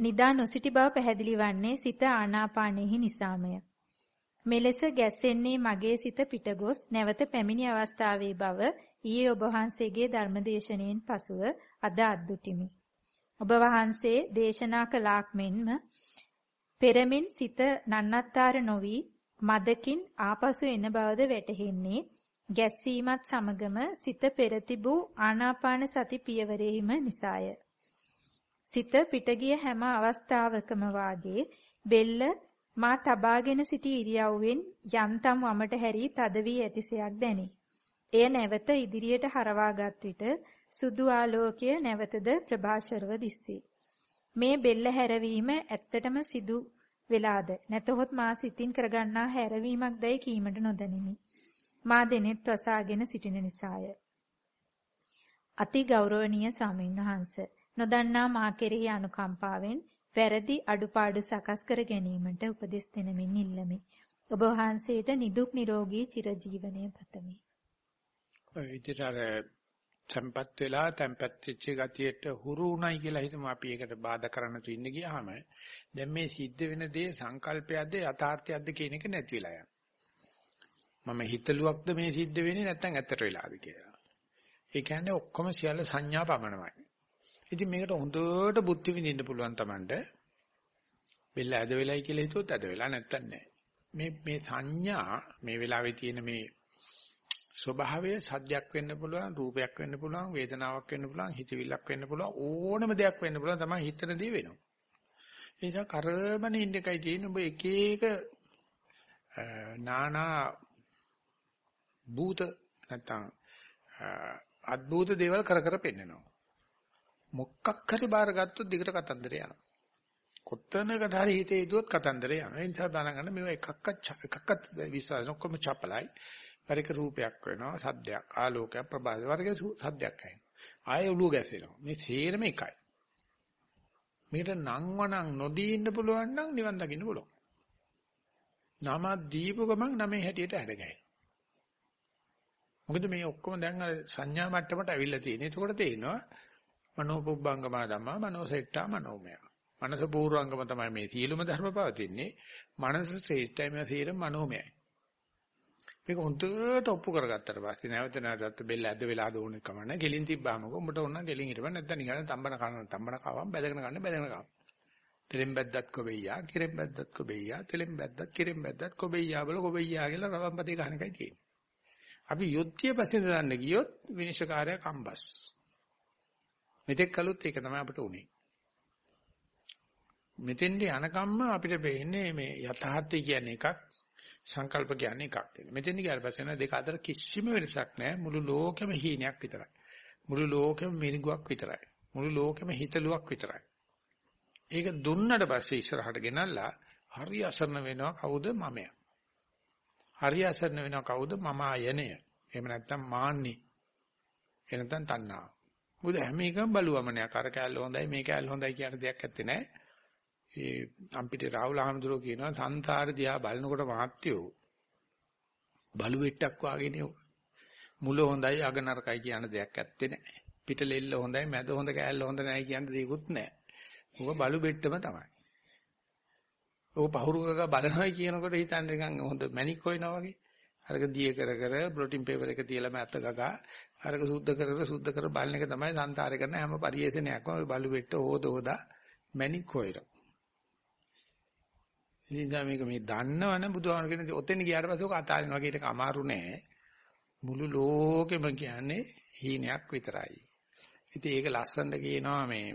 නිදා නොසිටි බව පැහැදිලි වන්නේ සිත ආනාපානෙහි නිසාමය. මෙලෙස ගැස්සෙන්නේ මගේ සිත පිටගොස් නැවත පැමිණි අවස්ථාවේ බව ඊයේ ඔබ වහන්සේගේ ධර්මදේශනයෙන් පසුව අද අද්දුටිමි. ඔබ වහන්සේ දේශනා කළාක් මෙන්ම පෙරමින් සිත නන්නත්තර නොවි මදකින් ආපසු එන බවද වැටහෙන්නේ ගැස්සීමත් සමගම සිත පෙර තිබූ ආනාපාන සති පියවරෙහිම නිසාය. සිත පිටගිය හැම අවස්ථාවකම වාගේ බෙල්ල මා තබාගෙන සිටි ඉරියව්වෙන් යන්තම් වමට හැරී තද වී ඇතිසයක් දැනේ. එය නැවත ඉදිරියට හරවාගත් විට සුදු ආලෝකය නැවතද ප්‍රභාෂරව දිස්සේ. මේ බෙල්ල හැරවීම ඇත්තටම සිදු වෙලාද නැතහොත් මා සිතින් කරගන්නා හැරවීමක් දැයි කීමට නොදැනිමි. මා දෙනෙත් වසාගෙන සිටින නිසාය. අති ගෞරවනීය ස්වාමින්වහන්ස නොදන්නා මා කෙරෙහි අනුකම්පාවෙන් වැරදි අඩුපාඩු සකස් කර ගැනීමට උපදෙස් දෙනමින් ඉල්ලමි. ඔබ වහන්සේට නිදුක් නිරෝගී චිරජීවනය පතමි. ඔය විදිහට අර tempat වෙලා tempat වෙච්ච ගතියට හුරු උණයි කියලා හිතමු අපි ඒකට බාධා කරන්න තු ඉන්න ගියාම දැන් මේ සිද්ධ වෙන දේ සංකල්පයක්ද යථාර්ථයක්ද කියන එක නැති වෙලා යනවා. මම හිතලුවක්ද මේ සිද්ධ වෙන්නේ නැත්නම් ඇත්තට වෙලාද කියලා. ඒ කියන්නේ ඔක්කොම සියල්ල සංඥා පමණමයි. ඉතින් මේකට හොඳට බුද්ධි විඳින්න පුළුවන් Tamanට. බෙල්ල ඇද වෙලයි කියලා හිතුවොත් ඇද වෙලා නැත්තම් නෑ. මේ මේ සංඥා මේ වෙලාවේ තියෙන මේ ස්වභාවය සද්දයක් වෙන්න පුළුවන් රූපයක් වෙන්න පුළුවන් වේදනාවක් වෙන්න පුළුවන් හිතවිල්ලක් වෙන්න පුළුවන් ඕනම දෙයක් වෙන්න පුළුවන් තමයි හිතන දේ වෙනවා. ඒ නිසා කරබන ඉන්න එකයි තියෙන්නේ ඔබ එක එක නානා භූත නැත්තම් අද්භූත දේවල් කර කර පෙන්නනවා. මොකක් හරි බාරගත්තොත් දිගට කතන්දර යනවා. කොත්තනකට හරි හිතේ දුවත් කතන්දර යනවා. ඒ නිසා දැනගන්න මේවා එකක්වත් එකක්වත් විශ්වාස ඔක්කොම චපලයි. පරික රූපයක් වෙනවා, සද්දයක්, ආලෝකයක්, ප්‍රභාස වර්ගයේ සද්දයක් ඇහෙනවා. ආයෙ ඔළුව ගැසෙනවා. මේ සේරම එකයි. මේකට නංවනං නොදී ඉන්න පුළුවන් නම් නිවන් දකින්න පුළුවන්. නම දීපු ගමන් නමේ හැටියට හැඩගැහෙනවා. මොකද මේ ඔක්කොම දැන් අර සංඥා මට්ටමට අවිල්ලා තියෙන. ඒකෝට තේිනවා මනෝපුබ්බංගමා ධම්මා මනෝසෙට්ටා මනෝමය. මනස පූර්වංගම තමයි මේ සියලුම ධර්ම පවතින්නේ. මනස ශ්‍රේෂ්ඨයි මේ සියලුම මනෝමයයි. මේක හොඳට ඔප්පු කරගත්තට පස්සේ නැවත නැවතත් බෙල්ල ඇද්ද වෙලා දෝන කමන්න ගෙලින් තිබ්බාම උඹට ඕන ගෙලින් හිටපන් නැත්නම් නිකන් තම්බන කන තම්බන කවම් බැදගෙන ගන්න බැදගෙන කවම්. තෙලෙන් බැද්දත් කොබෙයියා කිරෙන් බැද්දත් කොබෙයියා තෙලෙන් බැද්දත් කිරෙන් බැද්දත් කොබෙයියා බල කොබෙයියා කියලා රවම්පතේ ගන්න එකයි තියෙන්නේ. අපි යොත්තිය පස්සේ දාන්න ගියොත් විනිශ්චයකාරය කම්බස්. මෙතෙක් කලොත් ඒක තමයි අපිට උනේ. මෙතෙන්ට යනකම්ම අපිට වෙන්නේ මේ යථාර්ථය කියන්නේ එකක් සංකල්ප කියන්නේ එකක් කියලා. මෙතෙන් ගියාට පස්සේ දෙක අතර කිසිම වෙනසක් නැහැ. මුළු ලෝකෙම හීනයක් විතරයි. මුළු ලෝකෙම මිනිගුවක් විතරයි. මුළු ලෝකෙම හිතලුවක් විතරයි. ඒක දුන්නට පස්සේ ඉස්සරහට ගෙනල්ලා හරි අසරණ වෙනවා කවුද මමයා. හරි අසරණ වෙනවා කවුද මම ආයනය. එහෙම නැත්නම් මාන්නේ. එහෙම නැත්නම් තණ්හාව. මොකද හැම එකම බලුවමනයක් අර කෑල්ල හොඳයි මේ කෑල්ල හොඳයි කියන දෙයක් ඇත්තේ නැහැ. ඒ අම්පිට රාහුල ආමඳුරෝ කියනවා සංසාර දිහා බලනකොට මහත්යෝ බලු වෙට්ටක් වාගේනේ මුල හොඳයි අග නරකයි කියන දෙයක් ඇත්තේ නැහැ. පිටලෙල්ල හොඳයි මැද හොඳ කෑල්ල හොඳ නැහැ කියන දෙයක්වත් නැහැ. ඔක බලු බෙට්ටම තමයි. ඔක පහුරුකක බලනවා කියනකොට හිතන්නේ නිකන් හොඳ මැණික් හොයනවා වගේ. අරක දිය කර කර බ්ලොටින් පේපර් එක තියලා මැත්ත ගගා අරක සුද්ධ කර කර සුද්ධ කර බලන එක තමයි සංසාරේ කරන හැම පරිේශනයක්ම ඔය බලු වෙට්ට හොද හොදා මැණික් හොයන. ඉතින් මේක මේ දන්නවනේ බුදුහාමර කියන ඔතෙන් ගියාට පස්සේ ඔක අතාරින වගේ එක අමාරු නෑ. මුළු ලෝකෙම කියන්නේ හීනයක් විතරයි. ඉතින් ඒක ලස්සනට කියනවා මේ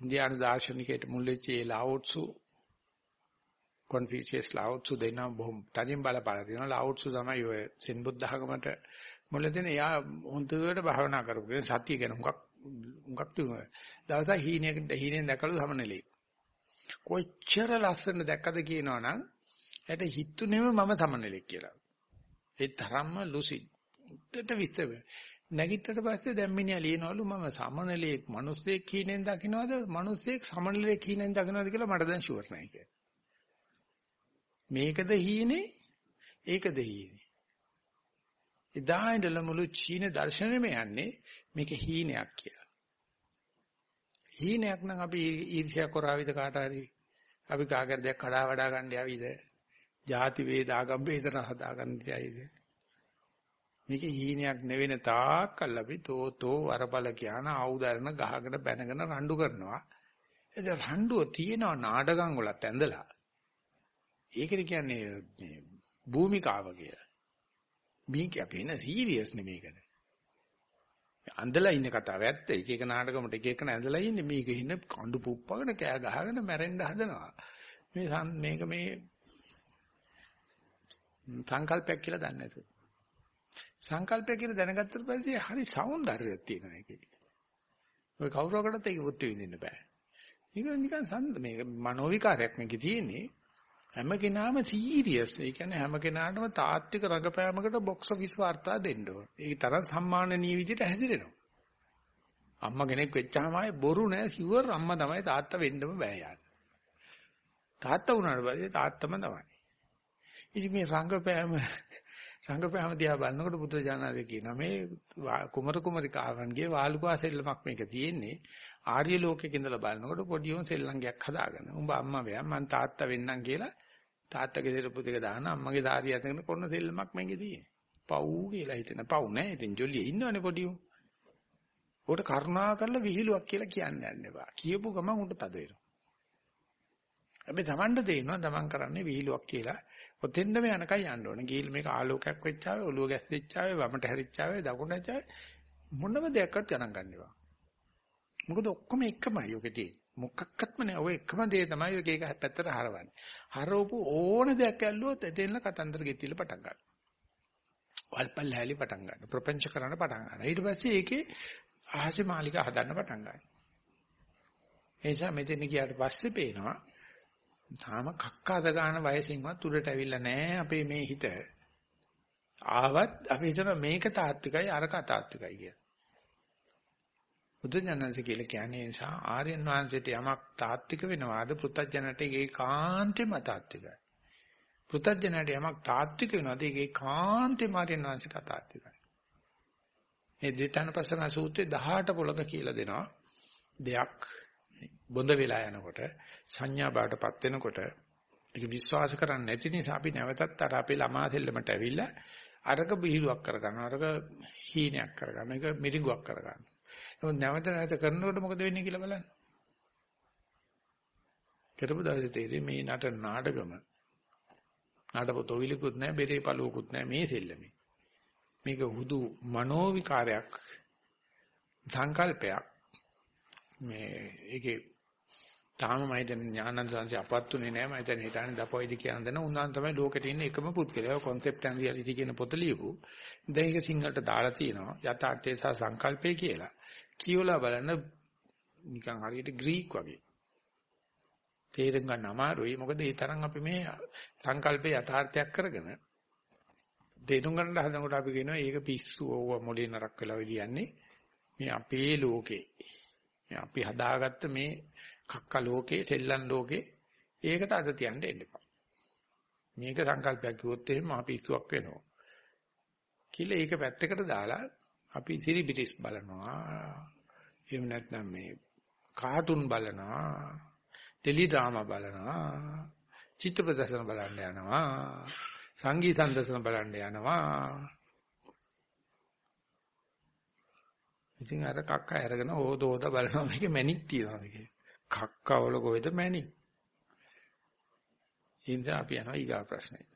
ඉන්දියානු දාර්ශනිකයට මුල් වෙච්ච ඒ ලාවුට්සු කොන්ෆියුෂස් ලාවුට්සු දෙන බොහොම තනින් බලපාලා තියෙනවා. ලාවුට්සු තමයි ඔය සෙන් බුද්ධ ධර්මයට මුල දෙන එයා හොඳට භාවනා කරපු සතිය ගැන හුඟක් හුඟක් තුන දවසක් හීනයකට හීනෙන් දැකලු සමනලේ. කොච්චර ලස්සන දැක්කද කියනවනම් එයාට හිතුනේම මම සමනලෙක් කියලා. ඒ තරම්ම ලුසි උත්තර විස්තර. නැගිටට පස්සේ දැන් මිනිහා ලියනවලු මම සමනලෙක් මිනිස්සෙක් හීනෙන් දකින්නවද? මිනිස්සෙක් සමනලෙක් හීනෙන් දකින්නවද කියලා මට දැන් ෂුවර් නැහැ කියලා. මේකද හීනේ ඒකද හීනේ එදා ඉඳලා මුළු චීන දර්ශනෙම යන්නේ මේක හීනයක් කියලා හීනයක් නම් අපි ඊර්ෂ්‍යා කරාවිද කාට හරි අපි කාගර දෙයක් කඩා වඩා ගන්න යවිද ಜಾති වේද ආගම් වේදන හදාගන්න තියයිද? මේක හීනයක් නෙවෙන තාක්කල් අපි තෝතෝ වරබල කියන ආයුධරන ගහගෙන බැනගෙන රණ්ඩු කරනවා. එතන රණ්ඩුව තියෙනවා නාටකම් වලත් ඇඳලා. ඒකද කියන්නේ මේ භූමිකාව කියලා. මේක අපි න සීරියස් නෙමේකද. අඳලා ඉන්න කතාව ඇත්ත. එක එක නාටකමට එක එක ඇඳලා ඉන්නේ මේක ඉන්න කඳු පුප්පගෙන කෑ ගහගෙන මැරෙන්න හදනවා. මේ මේක මේ සංකල්පයක් කියලා දන්නේ නැතුව. සංකල්පය කියලා දැනගත්තට පස්සේ හරි సౌందර්යයක් තියෙනවා ඒකේ. ඔය කවුරකටත් ඒක බුද්ධ විඳින්න බෑ. මේක නිකන් සම්ද මේක මනෝවිකාරයක් මේකේ තියෙන්නේ. හැම කෙනාම සීරියස්. ඒ කියන්නේ හැම කෙනාටම තාත්වික රඟපෑමකට බොක්ස් ඔෆිස් වාර්තා දෙන්න ඕන. ඒ තරම් සම්මානනීය විදිහට හැදිරෙනවා. අම්මා කෙනෙක් වෙච්චාම ආයේ බොරු නෑ සිවර් අම්මා තමයි තාත්තා වෙන්නම බෑ යාට. තාත්තා වුණාට පස්සේ තාත්තම තමයි. ඉතින් මේ රංගපෑම රංගපෑම දිහා බලනකොට බුදුරජාණන්සේ කියනවා මේ කුමර කුමරිකාවන්ගේ වාලුකා සෙල්ලමක් මේක තියෙන්නේ ආර්ය ලෝකෙක ඉඳලා බලනකොට පොඩි උන් සෙල්ලංගයක් හදාගෙන උඹ අම්මා වෙයන් මං තාත්තා වෙන්නම් කියලා තාත්තගේ දෙර පුතේක දාන අම්මගේ ධාරිය අතගෙන කොන්න සෙල්ලමක් මේකේ තියෙන්නේ පව් කියලා හිතන පව් නෑ ඉතින් ජොලිය ඉන්නවනේ පොඩි උන් උකට කරුණා කරලා විහිළුවක් කියලා කියන්න යන්න එපා කියපු ගමන් උන්ට තද වෙනවා හැබැයි Tamanට තේරෙනවා Taman කරන්නේ විහිළුවක් කියලා. ඔතෙන්දම යනකම් යන්න ඕනේ. ගිහින් මේක ආලෝකයක් වෙච්චාවේ, ඔළුව ගැස්සෙච්චාවේ, වමට හැරිච්චාවේ, දකුණට හැරිච්චාවේ මොනම දෙයක්වත් ගණන් ගන්නවා. මොකද ඔක්කොම එකමයි ඔකේ තියෙන්නේ. මොකක්වත්ම නෑ. ඔය එකම දේ තමයි ඔය එක පැත්තට හරවන්නේ. හරවපු ඕන දෙයක් ඇල්ලුවොත් එතෙන්ල කතන්දර ගෙතිල පටන් ගන්නවා. වල්පල් හැලි පටන් ගන්නවා. ප්‍රපංච කරන්න පටන් ගන්නවා. ඊට පස්සේ ඒකේ ආහසේ මාලිකා හදන්න පටන් ගන්නවා. ඒ නිසා මෙතන ගියාට පස්සේ පේනවා තාම කක්කාද ගන්න වයසින්වත් උඩට ඇවිල්ලා නැහැ අපේ මේ හිත. ආවත් අපි හිතන මේක තාත්විකයි අරක අතාත්විකයි කියලා. බුදුජානන්සේ කියලා කියන්නේ නිසා ආර්යයන් වහන්සේට යමක් තාත්වික වෙනවාද පෘථජනට ඒකාන්තෙම අතාත්විකයි. පෘථජනට යමක් තාත්වික වෙනවාද ඒකාන්තෙම ආර්යයන් වහන්සේට අතාත්විකයි. මේ ද්විතනපසන සූත්‍රයේ 18 පොලක කියලා දෙනවා දෙයක් බොඳ වෙලා යනකොට සංඥා බාටපත් වෙනකොට ඒක විශ්වාස කරන්නේ නැති නිසා අපි නැවතත් අර අපේ ළමා දෙල්ලමට ඇවිල්ලා අරක බිහිලුවක් කරගන්නවා අරක හීනයක් කරගන්නවා ඒක මිරිඟුවක් කරගන්නවා නමුත් නැවත නැවත කරනකොට මොකද වෙන්නේ කියලා බලන්න. කරපු දවසේ තේරෙන්නේ මේ නට නාටකම. නාටපොතොවිලකුත් නැහැ බෙරේ පළුවකුත් නැහැ මේ සෙල්ලමේ. මේක හුදු මනෝ විකාරයක් සංකල්පයක්. මේ ඒකේ තාම මම හිතන්නේ ඥානන්ද සංසය අපත්තුනේ නෑ මම හිතන්නේ හිතන්නේ දපොයිද කියන දන උන්වන් තමයි ලෝකෙට ඉන්න එකම පුද්ගලයා. concept and reality කියන පොත ලියපු. දැන් ඒක සිංහලට දාලා තියෙනවා. යථාර්ථය සහ සංකල්පය කියලා. කියවලා බලන්න නිකන් හරියට ග්‍රීක් වගේ. තේරුම් ගන්න අමාරුයි. මොකද ඒ තරම් අපි මේ සංකල්පේ යථාර්ථයක් කරගෙන තේරුම් ගන්න හදනකොට අපි කියනවා ඒක පිස්සු ඕව මොලේ නරක් වෙලා වෙලියන්නේ. මේ අපේ ලෝකේ. මේ අපි හදාගත්ත මේ කක්ක ලෝකේ සෙල්ලම් ලෝකේ ඒකට අත තියන්න එන්න එපා. මේක සංකල්පයක් කිව්වොත් එහෙම අපි ඉස්සුවක් වෙනවා. කියලා ඒක පැත්තකට දාලා අපි සිරිබිටිස් බලනවා. එහෙම නැත්නම් මේ කාටුන් බලනවා. ටෙලි ඩ්‍රාමා බලනවා. චිත්‍රපටසන බලන්න යනවා. සංගීත සම්දර්ශන බලන්න යනවා. ඉතින් අර කක්ක අරගෙන ඕදෝද බලනවා මේක මැනික් තියනවාද කියලා. කක්කවල කොහෙද මැණි? ඉතින් අපි යනවා ඊගා ප්‍රශ්නේ.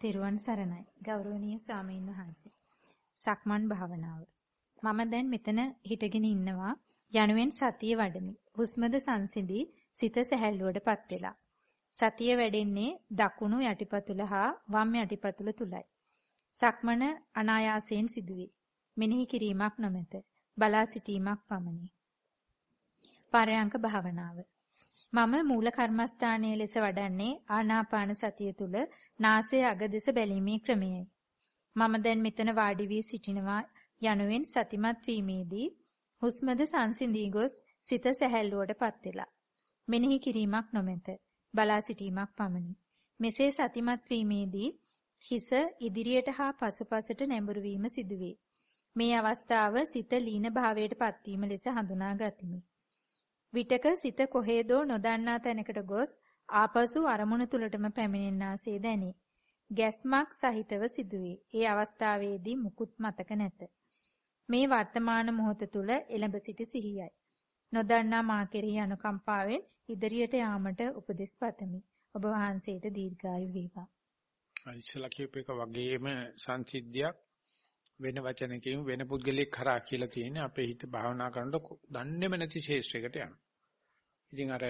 තෙරුවන් සරණයි. ගෞරවනීය ස්වාමීන් වහන්සේ. සක්මන් භාවනාව. මම දැන් මෙතන හිටගෙන ඉන්නවා. යනුවෙන් සතිය වඩමි. හුස්මද සංසිඳී සිත සැහැල්ලුවටපත් වෙලා. සතිය වැඩෙන්නේ දකුණු යටිපතුල හා වම් යටිපතුල තුලයි. සක්මන අනායාසයෙන් සිදුවේ. මෙනෙහි කිරීමක් නොමැත. බලා සිටීමක් පමණි. පරයන්ක භාවනාව. මම මූල කර්මස්ථානයේ ලෙස වඩන්නේ ආනාපාන සතිය තුල නාසයේ අග දෙස බැලීමේ ක්‍රමයයි. මම දැන් මෙතන වාඩි වී සිටිනවා යනුවෙන් සතිමත් වීමේදී හුස්මද සංසිඳී ගොස් සිත සැහැල්ලුවටපත් වෙලා. මෙනෙහි කිරීමක් නොමැත. බලා සිටීමක් පමණි. මෙසේ සතිමත් වීමේදී හිස ඉදිරියට හා පසුපසට නැඹුරු වීම සිදුවේ. මේ අවස්ථාව සිත ලීන භාවයට පත්වීම ලෙස හඳුනා ගතිමි. විටක සිත කොහෙදෝ නොදන්නා තැනකට ගොස් ආපසු අරමුණ තුලටම පැමිණෙන්නාසේ දැනේ. ගැස්මක් සහිතව සිදුවේ. ඒ අවස්ථාවේදී මුකුත් මතක නැත. මේ වර්තමාන මොහොත තුල එළඹ සිටි සිහියයි. නොදන්නා මා කෙරෙහි අනුකම්පාවෙන් ඉදිරියට යාමට උපදෙස් පතමි. ඔබ වහන්සේට දීර්ඝායු වේවා. ඉස්සලා කියප එක වගේම සංසිද්ධියක් වෙන වචනකින් වෙන පුද්ගලෙක් කරා කියලා තියෙන්නේ අපේ හිත භාවනා කරනකොට දන්නේම නැති ශේෂ්ත්‍රයකට යනවා. ඉතින් අර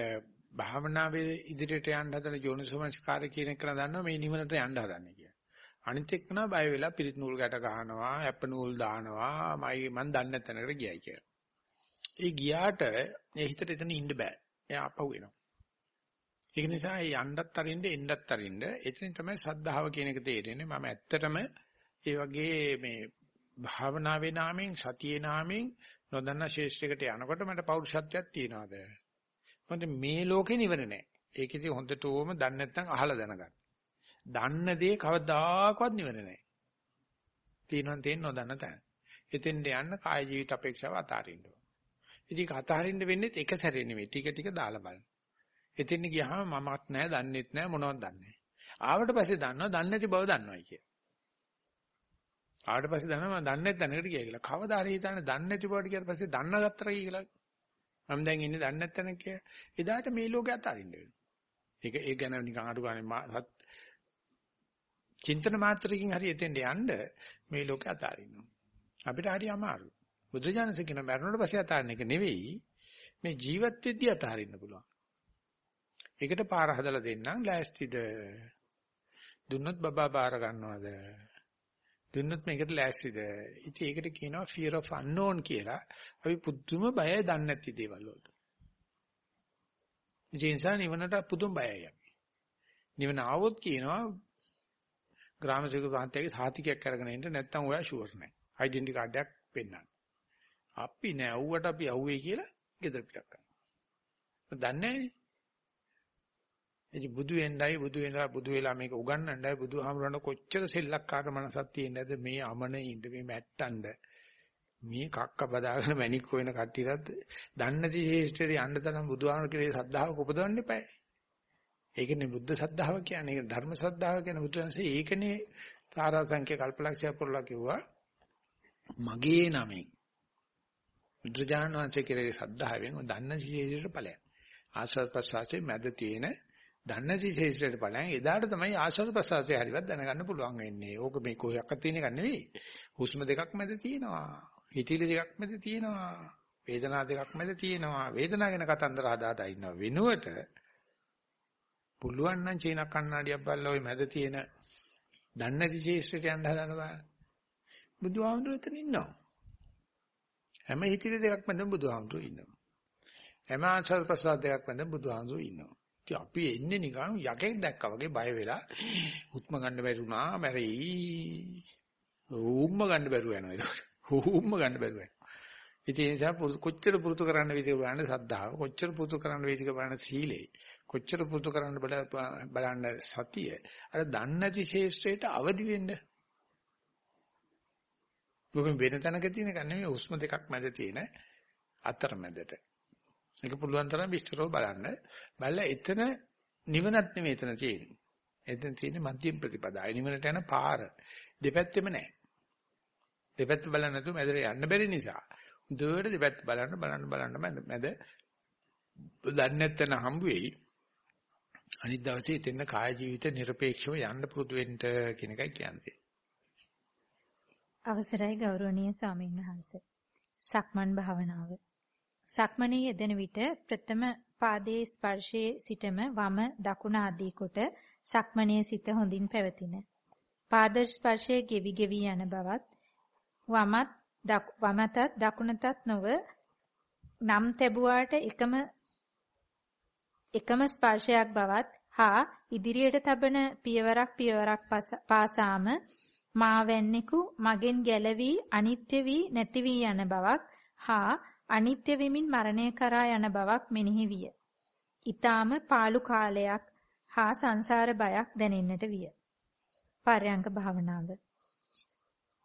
භාවනාවේ ඉදිරියට යන්න හදන යෝනිසෝමනස්කාරය කියන එක දන්නවා මේ නිවනට යන්න හදන්නේ කියලා. අනිත් එක්කන බය වෙලා පිරිත් නූල් ගැට ගහනවා, ඇප නූල් දානවා, මයි මන් දන්නේ නැතනකට ගියයි කියලා. ඒ ගියාට ඒ හිතට එතන ඉන්න බෑ. එයා අපහු වෙනවා. ඒක නිසා ඒ යන්නත් අරින්න එන්නත් අරින්න එතනින් තමයි සද්ධාව කියන එක තේරෙන්නේ. මම ඇත්තටම ඒ වගේ මේ භාවනාවේ නාමයෙන් සතියේ නාමයෙන් නොදන්නා ශේෂ්ත්‍රයකට යනකොට මට පෞරුෂත්වයක් තියනවාද? මොකද මේ ලෝකේ නිවන නැහැ. ඒකෙදි හොඳටම දන්නේ නැත්නම් අහලා දැනගන්න. දන්න දේ කවදාකවත් නිවන නැහැ. තියෙනවා තියෙන නොදන්න තැන. එතෙන්ට යන්න කාය ජීවිත අපේක්ෂාව අතාරින්න ඕන. ඉතින් අතාරින්න වෙන්නේ එක සැරේ නෙවෙයි ටික ටික දාලා බලන්න. එතෙන් ගියාම මමත් නැහැ, දන්නෙත් නැහැ, මොනවත් දන්නේ නැහැ. ආවට පස්සේ දන්නවා, දන්නේ නැති බව දන්නවයි කිය. ආවට පස්සේ දන්නවා මම දන්නේ නැත් දැනකට ගියා කියලා. කවදා හරි හිතන්නේ දන්නේ නැති බවට ගියාට පස්සේ දන්න ගත්තා කියලා. මම දැන් ඉන්නේ දන්නේ නැත්නම් කිය. එදාට මේ ලෝකේ අතාරින්න වෙනවා. ඒක ඒ ගැන නිකන් අඩු ගානේ චින්තන මාත්‍රකින් හරි එතෙන්ට යන්න මේ ලෝකේ අතාරින්න අපිට හරි අමාරුයි. බුදුජානක කියන මරණයට පස්සේ අතාරින්න එක නෙවෙයි මේ ජීවත් වෙද්දී අතාරින්න පුළුවන්. ඒකට පාර හදලා දෙන්නම් ලෑස්තිද? දුන්නොත් බබා බාර ගන්නවද? දුන්නොත් මේකට ලෑස්තිද? ඉතින් ඒකට කියනවා fear of unknown කියලා. අපි පුදුම බයයි දන්නේ නැති දේවල් වලට. ඒ නිසා නිවනට පුදුම බයයි අපි. නිවන ආවොත් කියනවා ග්‍රාමසේවක මහත්තයාගේ සාතිකයක් අරගෙන ඉන්න නැත්නම් ඔයා ෂුවර් නැහැ. ඩෙන්ටි කාඩ් එකක් පෙන්නන්න. අපි නෑ ඌවට අපි අහුවේ කියලා ගෙදර පිටක් කරනවා. දන්නේ නැහැනේ. එදි බුදු වෙන්නයි බුදු වෙනවා බුදු වෙලා මේක උගන්වන්නයි බුදුහාමුදුරන කොච්චර සෙල්ලක්කාර මනසක් තියෙනවද මේ අමනේ ඉන්න මේ මැට්ටන්ඩ මේ කක්ක බදාගෙන මැණික් හොයන කට්ටියටත් දන්නති ශේෂ්ත්‍රයේ යන්න තරම් බුදුහාමුදුර කෙරේ සද්ධාව උපදවන්න එපායි. ඒකනේ බුද්ධ සද්ධාව කියන්නේ. ඒක ධර්ම සද්ධාව කියන්නේ බුදුන්සේ ඒකනේ තාරාසංඛ්‍ය කල්පලක්ෂය පුරලා කිව්වා. මගේ නමෙන් බුදුජානක වහන්සේ කෙරේ සද්ධාවෙන් දන්න ශේෂ්ත්‍රයට ඵලයක්. ආස්වාද ප්‍රසවාසයේ මැද තියෙන දන්න ශේෂ්ත්‍රයට ඵලයන් එදාට තමයි ආස්වාද ප්‍රසවාසය හරියට දැනගන්න පුළුවන් වෙන්නේ. ඕක මේ කොහොක්ක තියෙන එක නෙවෙයි. හුස්ම දෙකක් මැද තියෙනවා. හිතිලි දෙකක් මැද තියෙනවා. වේදනා දෙකක් මැද තියෙනවා. වේදනාව ගැන කතන්දර හදාදා ඉන්නවා. වෙනුවට පුළුවන් නම් චීන කන්නඩියක් බලලා ওই මැද තියෙන දන්නේ නැති ශේෂ්ත්‍රයට යන්න හදන බලන්න. බුදුහාමුදුරුවෝ එතන ඉන්නවා. හැම හිතිරි දෙකක් මැද බුදුහාමුදුරුවෝ ඉන්නවා. හැම ආචාර ප්‍රසාද දෙකක් මැද බුදුහාමුදුරුවෝ ඉන්නවා. ඉතින් අපි එන්නේ නිකන් යකෙක් දැක්කා වගේ බය වෙලා හුස්ම ගන්න බැරි වුණා මැරෙයි. හුස්ම ගන්න බැරුව යනවා ඒක. හුස්ම ගන්න බැරුව යනවා. ඉතින් ඒ නිසා කොච්චර පුරුදු කරන්න වේදික බලන්න සද්ධාව, කොච්චර පුරුදු කරන්න වේදික බලන්න සීලේ, කොච්චර පුරුදු කරන්න බලන්න සතිය. අර දන්නේ නැති ශේෂ්ත්‍රයට අවදි වෙන්න. මොකද වෙන තැනක තියෙන එක නෙමෙයි උස්ම දෙකක් මැද තියෙන අතරමැදට. ඒක පුළුවන් තරම් විස්තරව බලන්න. බලලා එතන නිවනත් නෙමෙයි එතන තියෙන්නේ. එතන තියෙන්නේ මධ්‍යම ප්‍රතිපදාය. නිවනට යන පාර. දෙපැත්තෙම නැහැ. දෙපැත්ත බලන්න නැතුව මැදට යන්න බැරි නිසා. දුවට දෙපැත්ත බලන්න බලන්න බලන්න මැද මැද දන්නේ නැත්නම් හම්බ වෙයි. අනිත් දවසේ එතන කාය ජීවිත নিরপেক্ষව යන්න පුරුදු වෙන්න කියන එකයි කියන්නේ. අවසරයි ගෞරවනීය ස්වාමීන් වහන්සේ. සක්මන් භාවනාව සක්මනේ යෙදෙන විට ප්‍රථම පාදයේ ස්පර්ශයේ සිටම වම දකුණ ආදී කොට සක්මනේ සිට හොඳින් පැවතින. පාද ස්පර්ශයේ ගෙවි ගෙවි යන බවත් වමත් වමතත් දකුණතත් නොව නම් තැබුවාට එකම එකම ස්පර්ශයක් බවත් හා ඉදිරියට තබන පියවරක් පියවරක් පාසාම මා වැන්නෙකු මගෙන් ගැලවි අනිත්‍ය වී නැති වී යන බවක් හා අනිත්‍ය වෙමින් මරණය කරා යන බවක් මෙනෙහි විය. ඊටාම පාළු කාලයක් හා සංසාර බයක් දැනෙන්නට විය. පර්යංක භාවනාව.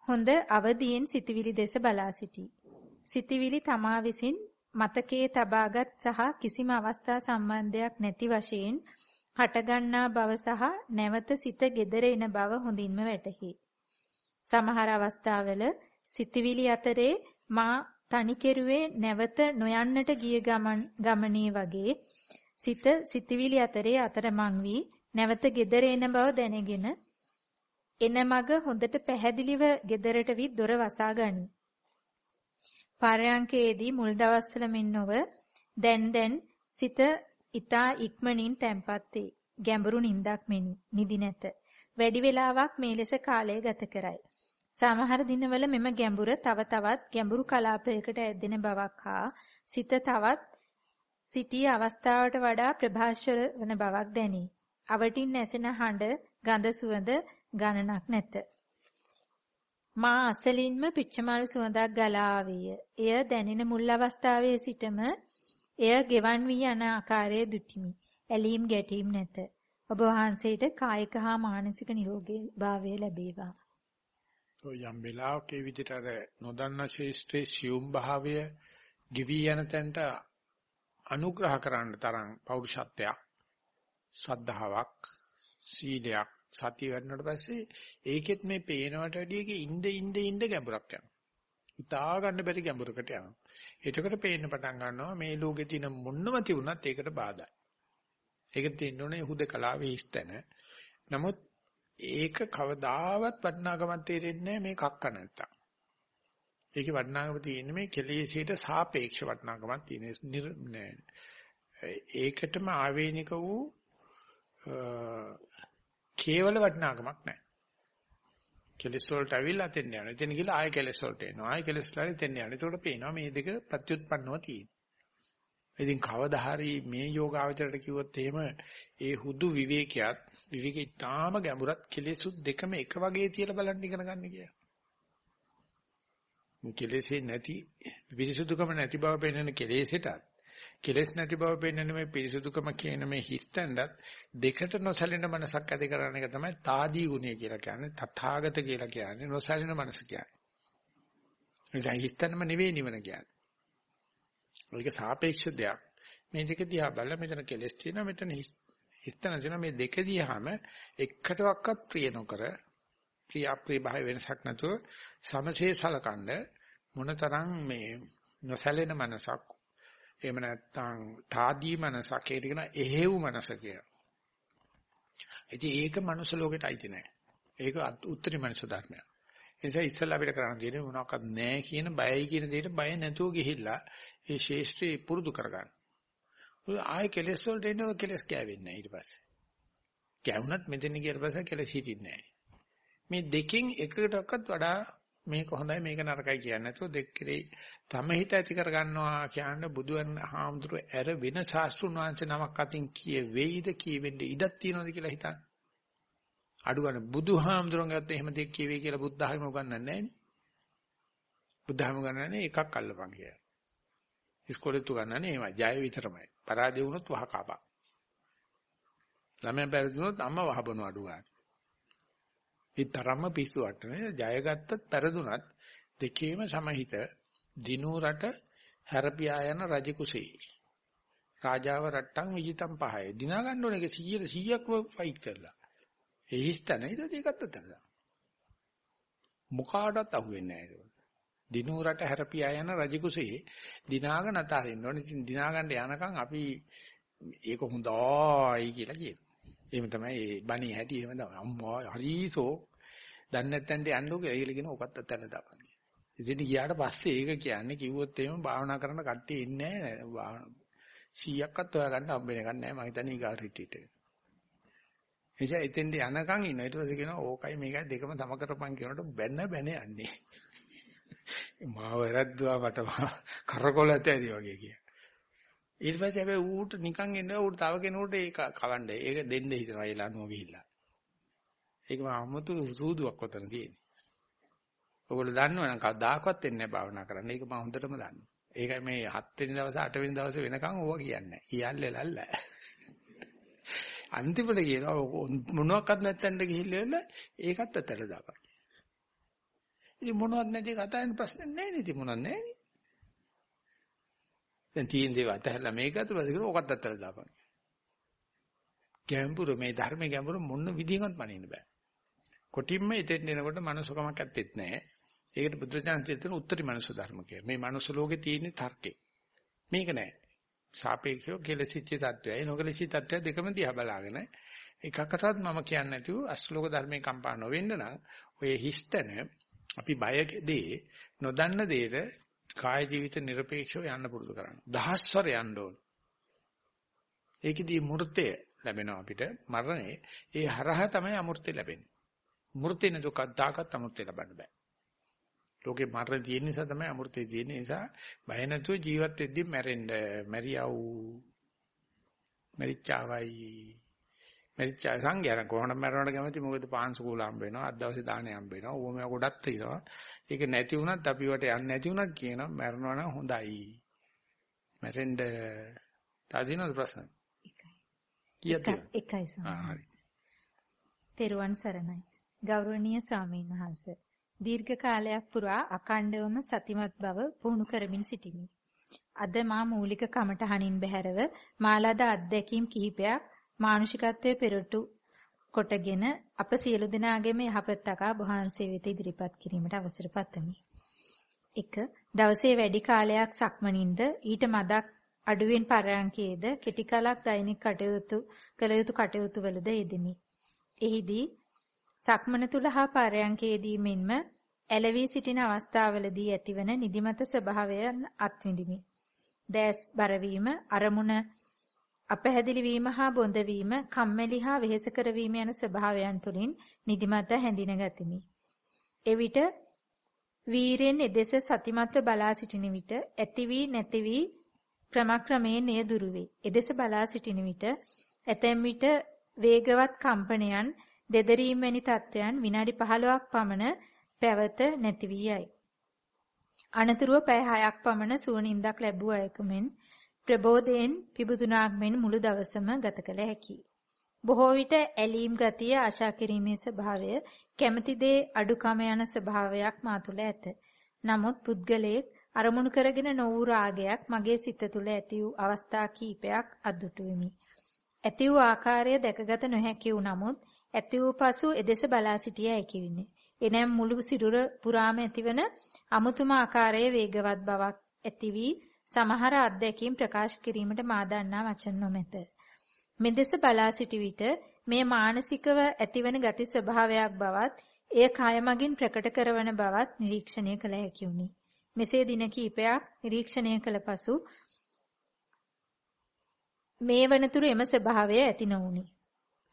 හොඳ අවදියෙන් සිතවිලි දෙස බලා සිටී. සිතවිලි තමා විසින් මතකයේ තබාගත් සහ කිසිම අවස්ථා සම්බන්ධයක් නැති වශයෙන් හටගන්නා බව සහ නැවත සිත gedere එන බව හොඳින්ම වැටහි. සමහර අවස්ථාවල සිතවිලි අතරේ මා තනි කෙරුවේ නැවත නොයන්නට ගිය ගමන් ගමනේ වගේ සිත සිතවිලි අතරේ අතරමං වී නැවත gedere එන බව දැනගෙන එන මග හොඳට පැහැදිලිව gederට වී දොර වසා ගනි. පරයන්කේදී මුල් දවස්වල මෙන් නොව දැන් දැන් සිත ඊතා ඉක්මනින් තැම්පත් වේ. ගැඹුරු නිින්දක් මෙනි. නිදි නැත. වැඩි වේලාවක් මේ ලෙස කාලය ගත කරයි. සමහර දිනවල මෙම ගැඹුර තව තවත් ගැඹුරු කලාපයකට ඇදෙන බවක් හා සිත තවත් සිටී අවස්ථාවට වඩා ප්‍රභාෂර වන බවක් දැනේ. අවටින් ඇසෙන හඬ, ගඳ සුවඳ ගණනක් නැත. මා අසලින්ම පිච්චමල් සුවඳක් ගලා ආවේය. එය දැනෙන මුල් අවස්ථාවේ සිටම එය ගෙවන් වී යන ආකාරය දුටිමි. ඇලීම් ගැටීම් නැත. ඔබ වහන්සේට කායික හා මානසික නිරෝගී භාවය ලැබේවා. ඔය යම් වෙලාවක ඒ විදිහට අර නොදන්නා ශේෂ්ත්‍රයේ සියුම් භාවය ගිවි යන තැනට අනුග්‍රහ කරන්න තරම් පෞරුෂත්වයක් ශ්‍රද්ධාවක් සීලයක් සතිය වැඩනට පස්සේ ඒකෙත් මේ පේනවට වැඩිය ඉඳ ඉඳ ඉඳ ගැඹුරක් යනවා. හිතා ගන්න බැරි ගැඹුරකට යනවා. එතකොට පේන්න පටන් ගන්නවා මේ ලෝකේ තියෙන මොන්නම තිබුණත් ඒකට බාධායි. ඒක තියෙන්න ඕනේ හුදකලාවේ ඉස්තන. නමුත් ඒක කවදාවත් වටිනාකමක් තේරෙන්නේ මේ කක්ක නැත්තම්. ඒකේ වටිනාකම තියෙන්නේ මේ කෙලෙසේට සාපේක්ෂ වටිනාකමක් තියෙන ඒකටම ආවේනික වූ කේවල වටිනාකමක් නැහැ. කෙලස් වලට අවිල්ලා තෙන්න යනවා. එතන ගිහලා ආයෙ කෙලස් වලට එනවා. ආයෙ කෙලස් වලට තෙන්න යනවා. ඒකට පේනවා මේ දෙක ප්‍රත්‍යুৎපන්නව තියෙනවා. ඉතින් කවදා හරි මේ යෝගාවචරයට කිව්වොත් එහෙම ඒ හුදු විවේකයක් විවේකී තාම ගැඹුරත් කෙලෙසුත් දෙකම එක වගේ තියලා බලන්න ඉගෙන ගන්න කියලා. කෙලෙසේ නැති පිරිසුදුකම නැති බව පෙන්වන කෙලෙසටත් කෙලස් නැති බව පෙන්වන මේ පිරිසුදුකම කියන මේ හිස්තැන්ඩත් දෙකට නොසැලෙන මනසක් ඇති කරන එක තමයි తాදී ගුණය කියලා කියන්නේ තථාගත කියලා කියන්නේ නොසැලෙන මනස කියන්නේ. ඒ හිස්තැනම නෙවෙයි නිවන කියන්නේ. ඒක සාපේක්ෂ දෙයක්. මේ දෙක දිහා බලලා මෙතන කෙලස් තියෙනවා මෙතන හිස්තැන තියෙනවා මේ දෙක දිහාම එකටවත් ප්‍රිය නොකර ප්‍රිය අප්‍රිය භාව වෙනසක් නැතුව සමසේ සලකනද මොනතරම් මේ නොසැලෙන මනසක් එහෙම නැත්නම් තාදී මනසක් ඒකට කියන එහෙව් මනස කියලා. ඉතින් ඒක මනුස්ස ලෝකෙට අයිති නෑ. ඒක උත්තරී මනුස්ස ධර්මයක්. ඒ නිසා ඉස්සල්ලා අපිට කරන්න තියෙන්නේ මොනවාක්වත් නෑ කියන බයයි කියන දෙයට බය නැතුව ගිහිල්ලා ඒ ශේෂ්ත්‍රේ පුරුදු කරගන්න. ඔය ආයෙ කෙලස් වලට එනව කෙලස් කෑවෙන්නේ නෑ ඊට පස්සේ. කෑවුනත් මෙතන ගියට පස්සේ කෙලස් හිටින්නේ නෑ. මේ දෙකෙන් එකකටවත් වඩා මේක හොඳයි මේක නරකයි කියන්නේ නැතුව දෙකේ තම හිත ඇති කර ගන්නවා කියන්නේ බුදුන් හාමුදුරුව ඇර වෙන ශාස්ත්‍රුන් වහන්සේ නමක් අතින් කිය වෙයිද කියවෙන්නේ ඉඩක් තියනවද කියලා හිතන්න. අඩු ගන්න බුදුහාමුදුරන් ගත්ත එහෙම දෙයක් කියවේ කියලා බුද්ධ ධර්ම උගන්වන්නේ නැහැ නේ. බුද්ධ ධර්ම උගන්වන්නේ එකක් අල්ලපන් කියලා. ඉස්කෝලේත් උගන්වන්නේ එහෙමයි. ජය විතරමයි. පරාදේ වුණොත් වහ කපා. ළමයා පෙරදුනොත් අම්මා වහබන අඩු ගන්න. ඒ තරම්ම පිස්සු වටනේ. ජයගත්තත් පෙරදුනත් දෙකේම සමහිත දිනු රට හැරපියා යන රජ කුසේ. රාජාව රට්ටම් විජිතම් පහය. දිනා ගන්න ඕනේ ඒක 100 100ක්ම ෆයිට් කරලා. ඒ හිස්තන ඊට ඒකත් අතලා මොකාටවත් අහුවෙන්නේ නැහැ ඒක දිනු රට හැරපියා යන රජ කුසේ දිනාගෙන අතාරින්න ඕනේ ඉතින් දිනා ගන්න යනකම් අපි ඒක හොඳයි කියලා කියනවා එහෙම තමයි ඒ බණේ හැටි එහෙම තමයි. අම්මා හරිසෝ දන්නේ නැත්තන්ට යන්නෝ කියලා ඒගොල්ලෝ කියන ඔකත් අතන දාපන්. ඉතින් ගියාට පස්සේ ඒක කියන්නේ කිව්වොත් එහෙම භාවනා කරන කට්ටිය ඉන්නේ නැහැ. 100ක්වත් හොයාගන්න හම්බෙන එකක් නැහැ. මම හිතන්නේ ඊගා රිට්‍රීට් එක. එනිසා එතෙන්ට යනකම් ඉන්න. ඊට පස්සේ කියනවා ඕකයි මේකයි දෙකම තම කරපන් කියනකොට බැන්න බැන යන්නේ. මාව වැරද්දුවා මට කරකොල ඇතේරි වගේ කිය. ඊට පස්සේ හැබැයි ඌට නිකන් එනවා ඌට තව කෙනෙකුට ඒක කවන්න ඒක දෙන්න හිතනවා ඒ ලනුව ගිහිල්ලා. ඒක මම අමුතු සූදුවක් ඔතන තියෙන්නේ. ඔයගොල්ලෝ දන්නවනම් කවදාකවත් එන්නේ නැහැ භාවනා කරන්න. ඒක මම හොඳටම දන්නවා. ඒකයි මේ 7 වෙනි දවසේ 8 වෙනි දවසේ වෙනකන් ඕවා කියන්නේ. කියල්ලේ ලල්ල. අන්තිමට කියනවා මොනවත් නැත්තෙන්ද ගිහිල්ලා ඒකත් අතට දාපන්. ඉතින් මොනවත් නැති කතාවෙන් ප්‍රශ්න නැහැ නේ ඉතින් මොනවත් නැහැ නේ. දැන් තියෙන දේවල් අතහැරලා මේක අතට දාලා ඕකත් අතට දාපන්. ගැඹුරු මේ ධර්මයේ ගැඹුරු මොන විදිහකට මනින්න බෑ. කොටින්ම එතෙන් එනකොට මනුස්සකමක් ඇත්තෙත් නැහැ. ඒකට බුදුරජාණන් තියෙන උත්තරී මනුස්ස ධර්ම කියලා. මේ මනුස්ස ලෝකේ තියෙන තර්කේ. මේක නෑ. සාපේක්ෂව කෙලසිච්ච තත්වයයි නොකලසිච්ච තත්වය දෙකම දිහා බලාගෙන එකකටවත් මම කියන්නේ නැතුව අශ්ලෝක ධර්මයේ කම්පා නොවෙන්න නම් ඔය හිස්තන අපි බයදී නොදන්න දෙයට කාය ජීවිත নিরপেক্ষව යන්න පුරුදු කරන්න. දහස්වර යන්න ඕන. ඒකෙදී මූර්තය ලැබෙනවා අපිට මරණය. ඒ හරහා තමයි අමෘතය ලැබෙන්නේ. මූර්තින දුක දාගත් අමෘතය ලබන්න බෑ. ලෝකේ මරණ තියෙන නිසා තමයි අමෘතය තියෙන නිසා බය නැතුව ජීවත් වෙද්දී මැරෙන්න මැරියව් මැරිච්චාවයි මැරිච්චා සංඝයාන කොහොමද මැරෙනවට කැමති? මොකද පාන්සු කූල හම්බ වෙනවා අත් දවසේ දාහනේ හම්බ වෙනවා ඕම ගොඩක් තියෙනවා. ඒක නැති වුණත් අපි වට යන්නේ නැති වුණත් කියනවා මැරෙනවා නම් හොඳයි. මැරෙන්න තාදිනවද ප්‍රශ්න? කීයද එකයි සමහරයි තෙරුවන් සරණයි. ගෞරවනීය ස්වාමීන් වහන්සේ. දීර්ඝ කාලයක් පුරා අකණ්ඩවම සතිමත් බව පුහුණු කරමින් සිටිමි. අද මා මූලික කමටහනින් බැහැරව මාලාද අත්දැකීම් කිහිපයක් මානුෂිකත්වයේ පෙරටු කොටගෙන අප සියලු දෙනාගේම යහපත් අකා වහන්සේ වෙත ඉදිරිපත් කිරීමට අවසර පතමි. 1. දවසේ වැඩි කාලයක් සක්මනින්ද ඊට මදක් අඩුවෙන් පරයන්කේද කෙටි කලක් දෛනික කටයුතු කළ යුතු කටයුතු වලද යෙදෙමි. එහිදී සක්මන තුල හා පරයන්කේදී මෙන්ම ඇලවි සිටින අවස්ථාවලදී ඇතිවන නිදිමත ස්වභාවයන් අත්විඳිමි. දැස් බරවීම, අරමුණ අපහැදිලි වීම හා බොඳ වීම, කම්මැලි හා වෙහෙස කරවීම යන ස්වභාවයන් තුලින් නිදිමත හැඳින ගතිමි. එවිට වීරෙන් එදෙස සතිමත්ව බලා සිටින විට ඇති වී නැති වී ක්‍රමක්‍රමයෙන් එය දුරු වේ. එදෙස බලා සිටින විට ඇතැම් විට වේගවත් කම්පනයන් දෙදරීම් වැනි තත්වයන් විනාඩි 15ක් පමණ පැවත නැති වී යයි. අනතුරුව පැය 6ක් පමණ සුවනින්දක් ලැබුව අයකමෙන් ප්‍රබෝධයෙන් පිබුදුනාක් මෙන් මුළු දවසම ගත කළ හැකියි. බොහෝ විට ඇලීම් ගතිය ආශා කිරීමේ ස්වභාවය කැමැති දේ අඩුකම යන ස්වභාවයක් මා තුළ ඇත. නමුත් පුද්ගලයෙක් අරමුණු කරගෙන නොවූ රාගයක් මගේ සිත තුළ ඇති වූ අවස්ථා කීපයක් අද්දුටු වෙමි. ඇති වූ ආකාරය දැකගත නොහැකි වූ නමුත් ඇති වූ පසු එදෙස බලා සිටිය හැකි විනේ. එනම් මුළු සිරුර පුරාම ඇතිවන අමුතුම ආකාරයේ වේගවත් බවක් ඇති වී සමහර අත්දැකීම් ප්‍රකාශ කිරීමට මා දන්නා වචන නොමැත. මෙදෙස බලා සිටි විට මේ මානසිකව ඇතිවන ගති ස්වභාවයක් බවත් එය කය මගින් ප්‍රකට කරවන බවත් නිරීක්ෂණය කළ හැකි වුණි. මෙසේ දින කිහිපයක් නිරීක්ෂණය කළ පසු මේ වනතුරු එම ස්වභාවය ඇති නොවුනි.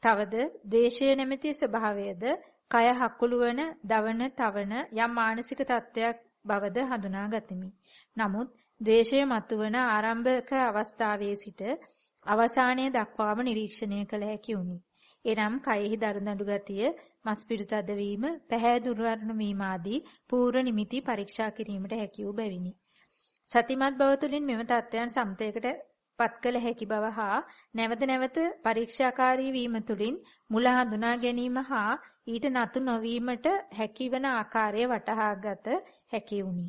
තවද ද්වේෂය නැමැති ස්වභාවයද කය හකුළු වන, දවන, තවන යම් මානසික තත්වයක් බවද හඳුනා ගතිමි. නමුත් ද්වේෂය මතුවන ආරම්භක අවස්ථාවේ සිට අවසානයේ දක්වාම නිරීක්ෂණය කළ හැකි වුනි. එනම් කයෙහි දරදඬු ගතිය, මස්පිඩු තදවීම, පැහැදුරවර්ණ වීම ආදී පූර්ව නිමිති පරීක්ෂා කිරීමට හැකි වූ බැවිනි. සතිමත් බව තුළින් මෙම තත්වයන් සමතයකට පත් කළ හැකි බව හා නැවත නැවත පරීක්ෂාකාරී වීම තුළින් මුල හඳුනා ගැනීම හා ඊට නතු නොවීමට හැකිවන ආකාරය වටහාගත හැකි වුනි.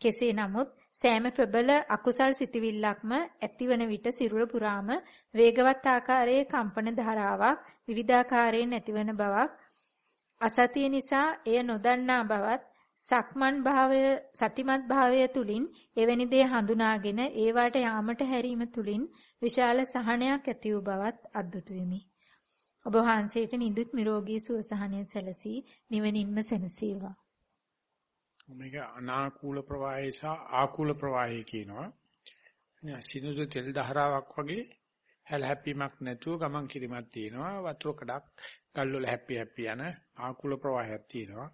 කෙසේ නමුත් සෑම ප්‍රබල අකුසල් සිතවිල්ලක්ම ඇතිවන විට සිරුර පුරාම වේගවත් ආකාරයේ කම්පන ධාරාවක් විවිධාකාරයෙන් ඇතිවන බවක් අසතිය නිසා එය නොදන්නා බවත් සක්මන් භාවය සතිමත් භාවය තුලින් එවැනි දේ හඳුනාගෙන ඒවට යාමට හැරීම තුලින් විශාල සහනයක් ඇති වූ බවත් අද්දුටු වෙමි. ඔබ වහන්සේට නිදුක් නිරෝගී සුව සහනය සැලසී නිවනින්ම සැනසීවා. මේක අනාකූල ප්‍රවාහය සහ ආකූල ප්‍රවාහය කියනවා. සිනුසු තෙල් දහරාවක් වගේ හැල හැප්පීමක් නැතුව ගමන් කිරීමක් තියෙනවා. වතුර කඩක් ගල් වල හැප්පි හැප්පි යන ආකූල ප්‍රවාහයක් තියෙනවා.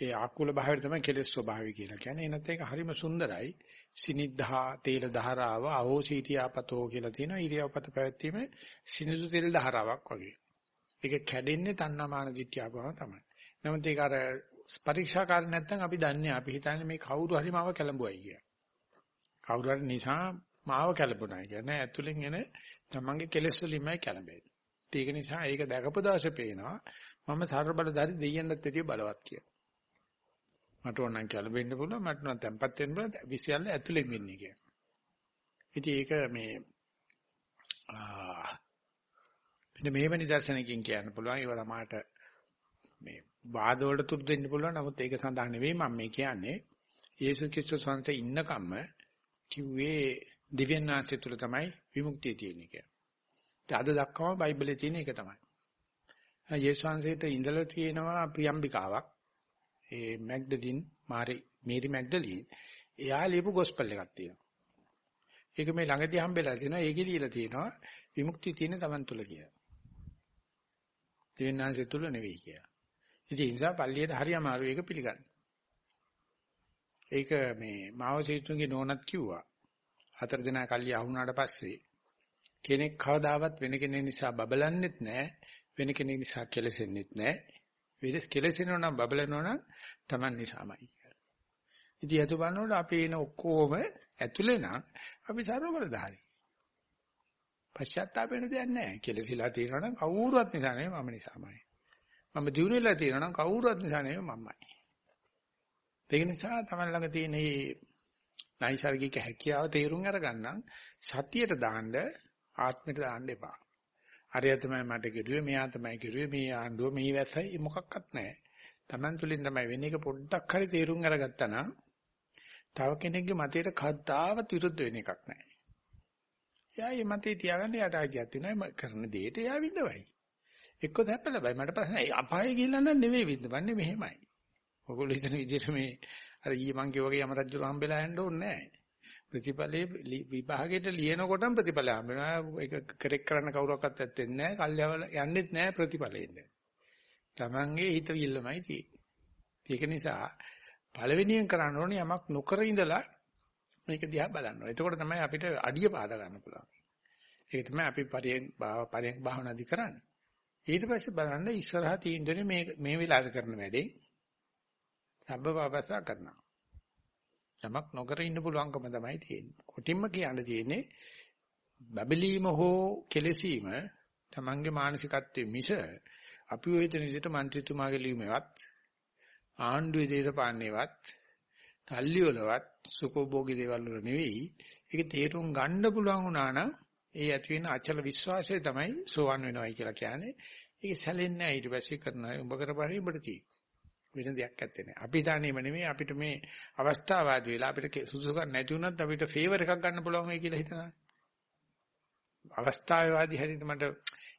ඒ ආකුල භාවය තමයි කෙලෙස් ස්වභාවය කියලා කියන්නේ. එනත් ඒක හරිම සුන්දරයි. සිනිද්ධා තේල ධාරාව අවෝසීතියාපතෝ කියලා තියෙනවා. ඉරියව්පත පැවැත්වීම සිනිසු තෙල් ධාරාවක් වගේ. ඒක කැඩෙන්නේ තණ්හාමාන දිට්ඨියවම තමයි. නමුත් ඒක අර පරීක්ෂාකාර නැත්නම් අපි දන්නේ අපි හිතන්නේ මේ කවුරු හරි මාව කැළඹුවයි කියලා. කවුරු හරි නිසා මාව කැළඹුණා කියන්නේ ඇතුලෙන් එන තමන්ගේ කෙලෙස් වලින්මයි කැළඹෙන්නේ. ඒක නිසා ඒක දැකපු දවසේ පේනවා මම සර්බලධාරි දෙයියන්වත් වැඩිය බලවත් කියලා. මට ඕනනම් කැළඹෙන්න පුළුවන් මට නම් තැම්පත් වෙන්න පුළුවන් විශ්යල්ල ඇතුලෙන් වෙන්නේ කියලා. ඉතින් ඒක මේ මෙන්න මේව නිදර්ශනකින් කියන්න පුළුවන් ඒව ළමාට මේ වාද වලට තුරු දෙන්න පුළුවන් නමුත් ඒක සඳහන් නෙවෙයි මම මේ කියන්නේ යේසුස් ක්‍රිස්තුස් වහන්සේ ඉන්නකම්ම කිව්වේ දිව්‍යඥාන්සේ තුල තමයි විමුක්තිය තියෙන්නේ කියලා. අද දක්වාම බයිබලයේ තියෙන එක තමයි. යේසුස් වහන්සේට ඉඳලා තියෙනවා ප්‍රියම්බිකාවක්. ඒ මැග්දලින් මාරි මේරි මැග්දලින් එයා ලියපු ගොස්පල් එකක් තියෙනවා. ඒක මේ ළඟදී හම්බෙලා තිනවා ඒකේ ලියලා තියෙනවා විමුක්තිය තියෙන Taman තුල කියලා. දිව්‍යඥාන්සේ තුල නෙවෙයි කියලා. ඉතින් ඒ නිසා පල්ලියට හරි අමාරු ඒක පිළිගන්න. ඒක මේ මාව සීතුන්ගේ නෝනත් කිව්වා. හතර දිනා කල්ලි අහුණාට පස්සේ කෙනෙක් කවදාවත් වෙන කෙනෙක් නිසා බබලන්නෙත් නැහැ වෙන කෙනෙක් නිසා කෙලසෙන්නෙත් නැහැ විදස් කෙලසෙනව නම් බබලනව නම් Taman නිසාමයි ඉතින් අතු බලනකොට අපි එන ඔක්කොම ඇතුලේ නම් අපි ਸਰවබලධාරි. පශ්චාත්තාප වෙන දෙයක් නැහැ කෙලසිලා තියෙනවා නම් කවුරුවත් නිසා නෙවෙයි මම නිසාමයි. මම දිනු වෙලා තියෙනවා නම් කවුරුවත් නිසා නෙවෙයි මමයි ඒක නිසා Taman ළඟ තියෙන මේ නයිසර්ගික හැකියාව තේරුම් අරගන්නම් සතියට දාන්න ආත්මයට දාන්න එපා. අරය තමයි මට කිරුවේ මෙයා තමයි කිරුවේ මේ ආණ්ඩුව මේ වැසයි මොකක්වත් නැහැ. Taman තුලින් තමයි වෙන එක පොඩ්ඩක් හරි තේරුම් අරගත්තා නම් තව කෙනෙක්ගේ මතයට කද්දාවත් විරුද්ධ වෙන එකක් නැහැ. එයා මේ මතේ තියාගන්න යට ආදියක් තියෙනවා කරන දෙයට එයා විඳවයි. එක්ක දැප්පල බයි මට ප්‍රශ්නයි අපායේ ගිහිල්ලා නම් නෙවෙයි විඳවන්නේ මෙහෙමයි. ඔයගොල්ලෝ හිතන විදිහට මේ අර ඊයේ මං කිව්වා යම රජු හම්බෙලා යන්න ඕනේ නැහැ. ප්‍රතිඵලයේ විභාගයට ලියනකොටම ප්‍රතිඵල හම්බ වෙනවා. ඒක කරෙක් කරන්න කවුරක්වත් ඇත්තෙත් නැහැ. කල්යවල යන්නෙත් නැහැ ප්‍රතිඵලෙන්න. Tamange හිත විල්ලමයි තියෙන්නේ. ඒක නිසා පළවෙනියෙන් කරන්න ඕනේ යමක් නොකර ඉඳලා මේක දිහා බලන්න. එතකොට තමයි අපිට අඩිය පාද ගන්න පුළුවන්. ඒක තමයි අපි පරියෙන් පරියෙන් භාවනාදි කරන්නේ. ඊට පස්සේ බලන්න ඉස්සරහා තීන්දුවේ මේ මේ වෙලාවට කරන වැඩේ සබ්බපාපසා කරනවා. යමක් නොකර ඉන්න පුළුවන්කම තමයි තියෙන්නේ. කොටින්ම කියන්න තියෙන්නේ බබලීම හෝ කෙලසීම තමන්ගේ මානසිකත්වයේ මිස අපි ඔය දෙන විදිහට മന്ത്രിතුමාගේ ලියුමේවත් ආණ්ඩුවේ දේශපාලනයේවත් තල්ලි වලවත් සුකෝභෝගී දේවල් වල නෙවෙයි ඒක තේරුම් ගන්න පුළුවන් වුණා නම් ඒ ඇති වෙන අචල විශ්වාසය තමයි සෝවන් වෙනවයි කියලා කියන්නේ ඒක සැලෙන්නේ නැහැ ඊට පස්සේ කරන උඹ කරපරි උඹට තියෙන්නේ වෙන දෙයක් ඇත්තේ නැහැ. අපි දාන්නේම නෙමෙයි අපිට මේ අවස්ථාවාදී වෙලා අපිට සුදුසුකම් නැති වුණත් අපිට ෆේවර් එකක් ගන්න පුළුවන් වෙයි කියලා හිතනවා. අවස්ථාවේවාදී හැටියට මට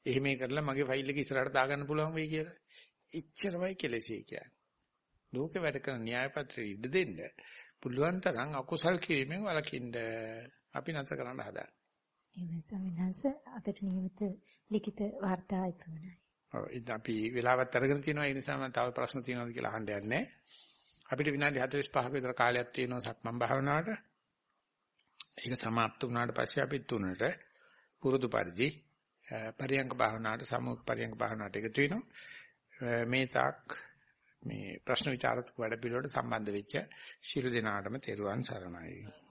එහෙම කරලා මගේ ෆයිල් එක ඉස්සරහට දාගන්න පුළුවන් වෙයි කියලා. ඉච්චරමයි කෙලෙසි කියන්නේ. ලෝකේ වැඩ කරන න්‍යාය පත්‍රය ඉඩ දෙන්න පුළුවන් තරම් අකුසල් කිරීමෙන් වළකින්න අපි නැතර කරන්න හදාගන්න. එහෙනම් සමිනාස අදට නියමිත ලිඛිත වර්තා ඉක්මනයි. ඔව් අපි වෙලාවත් අරගෙන තියෙනවා ඒ නිසා මම තව ප්‍රශ්න තියෙනවද කියලා අහන්න යන්නේ. අපිට විනාඩි 45ක විතර කාලයක් තියෙනවා සක්මන් භාවනාවට. ඒක સમાප්ත වුණාට පස්සේ අපි තුනට පුරුදු පරිදි පරියංග භාවනාවට සමුහ පරියංග භාවනාවට එකතු වෙනවා. මේ තාක් මේ ප්‍රශ්න විචාරක වැඩ පිළිවෙලට සම්බන්ධ වෙච්ච ශිළු දෙනාටම තෙරුවන් සරණයි.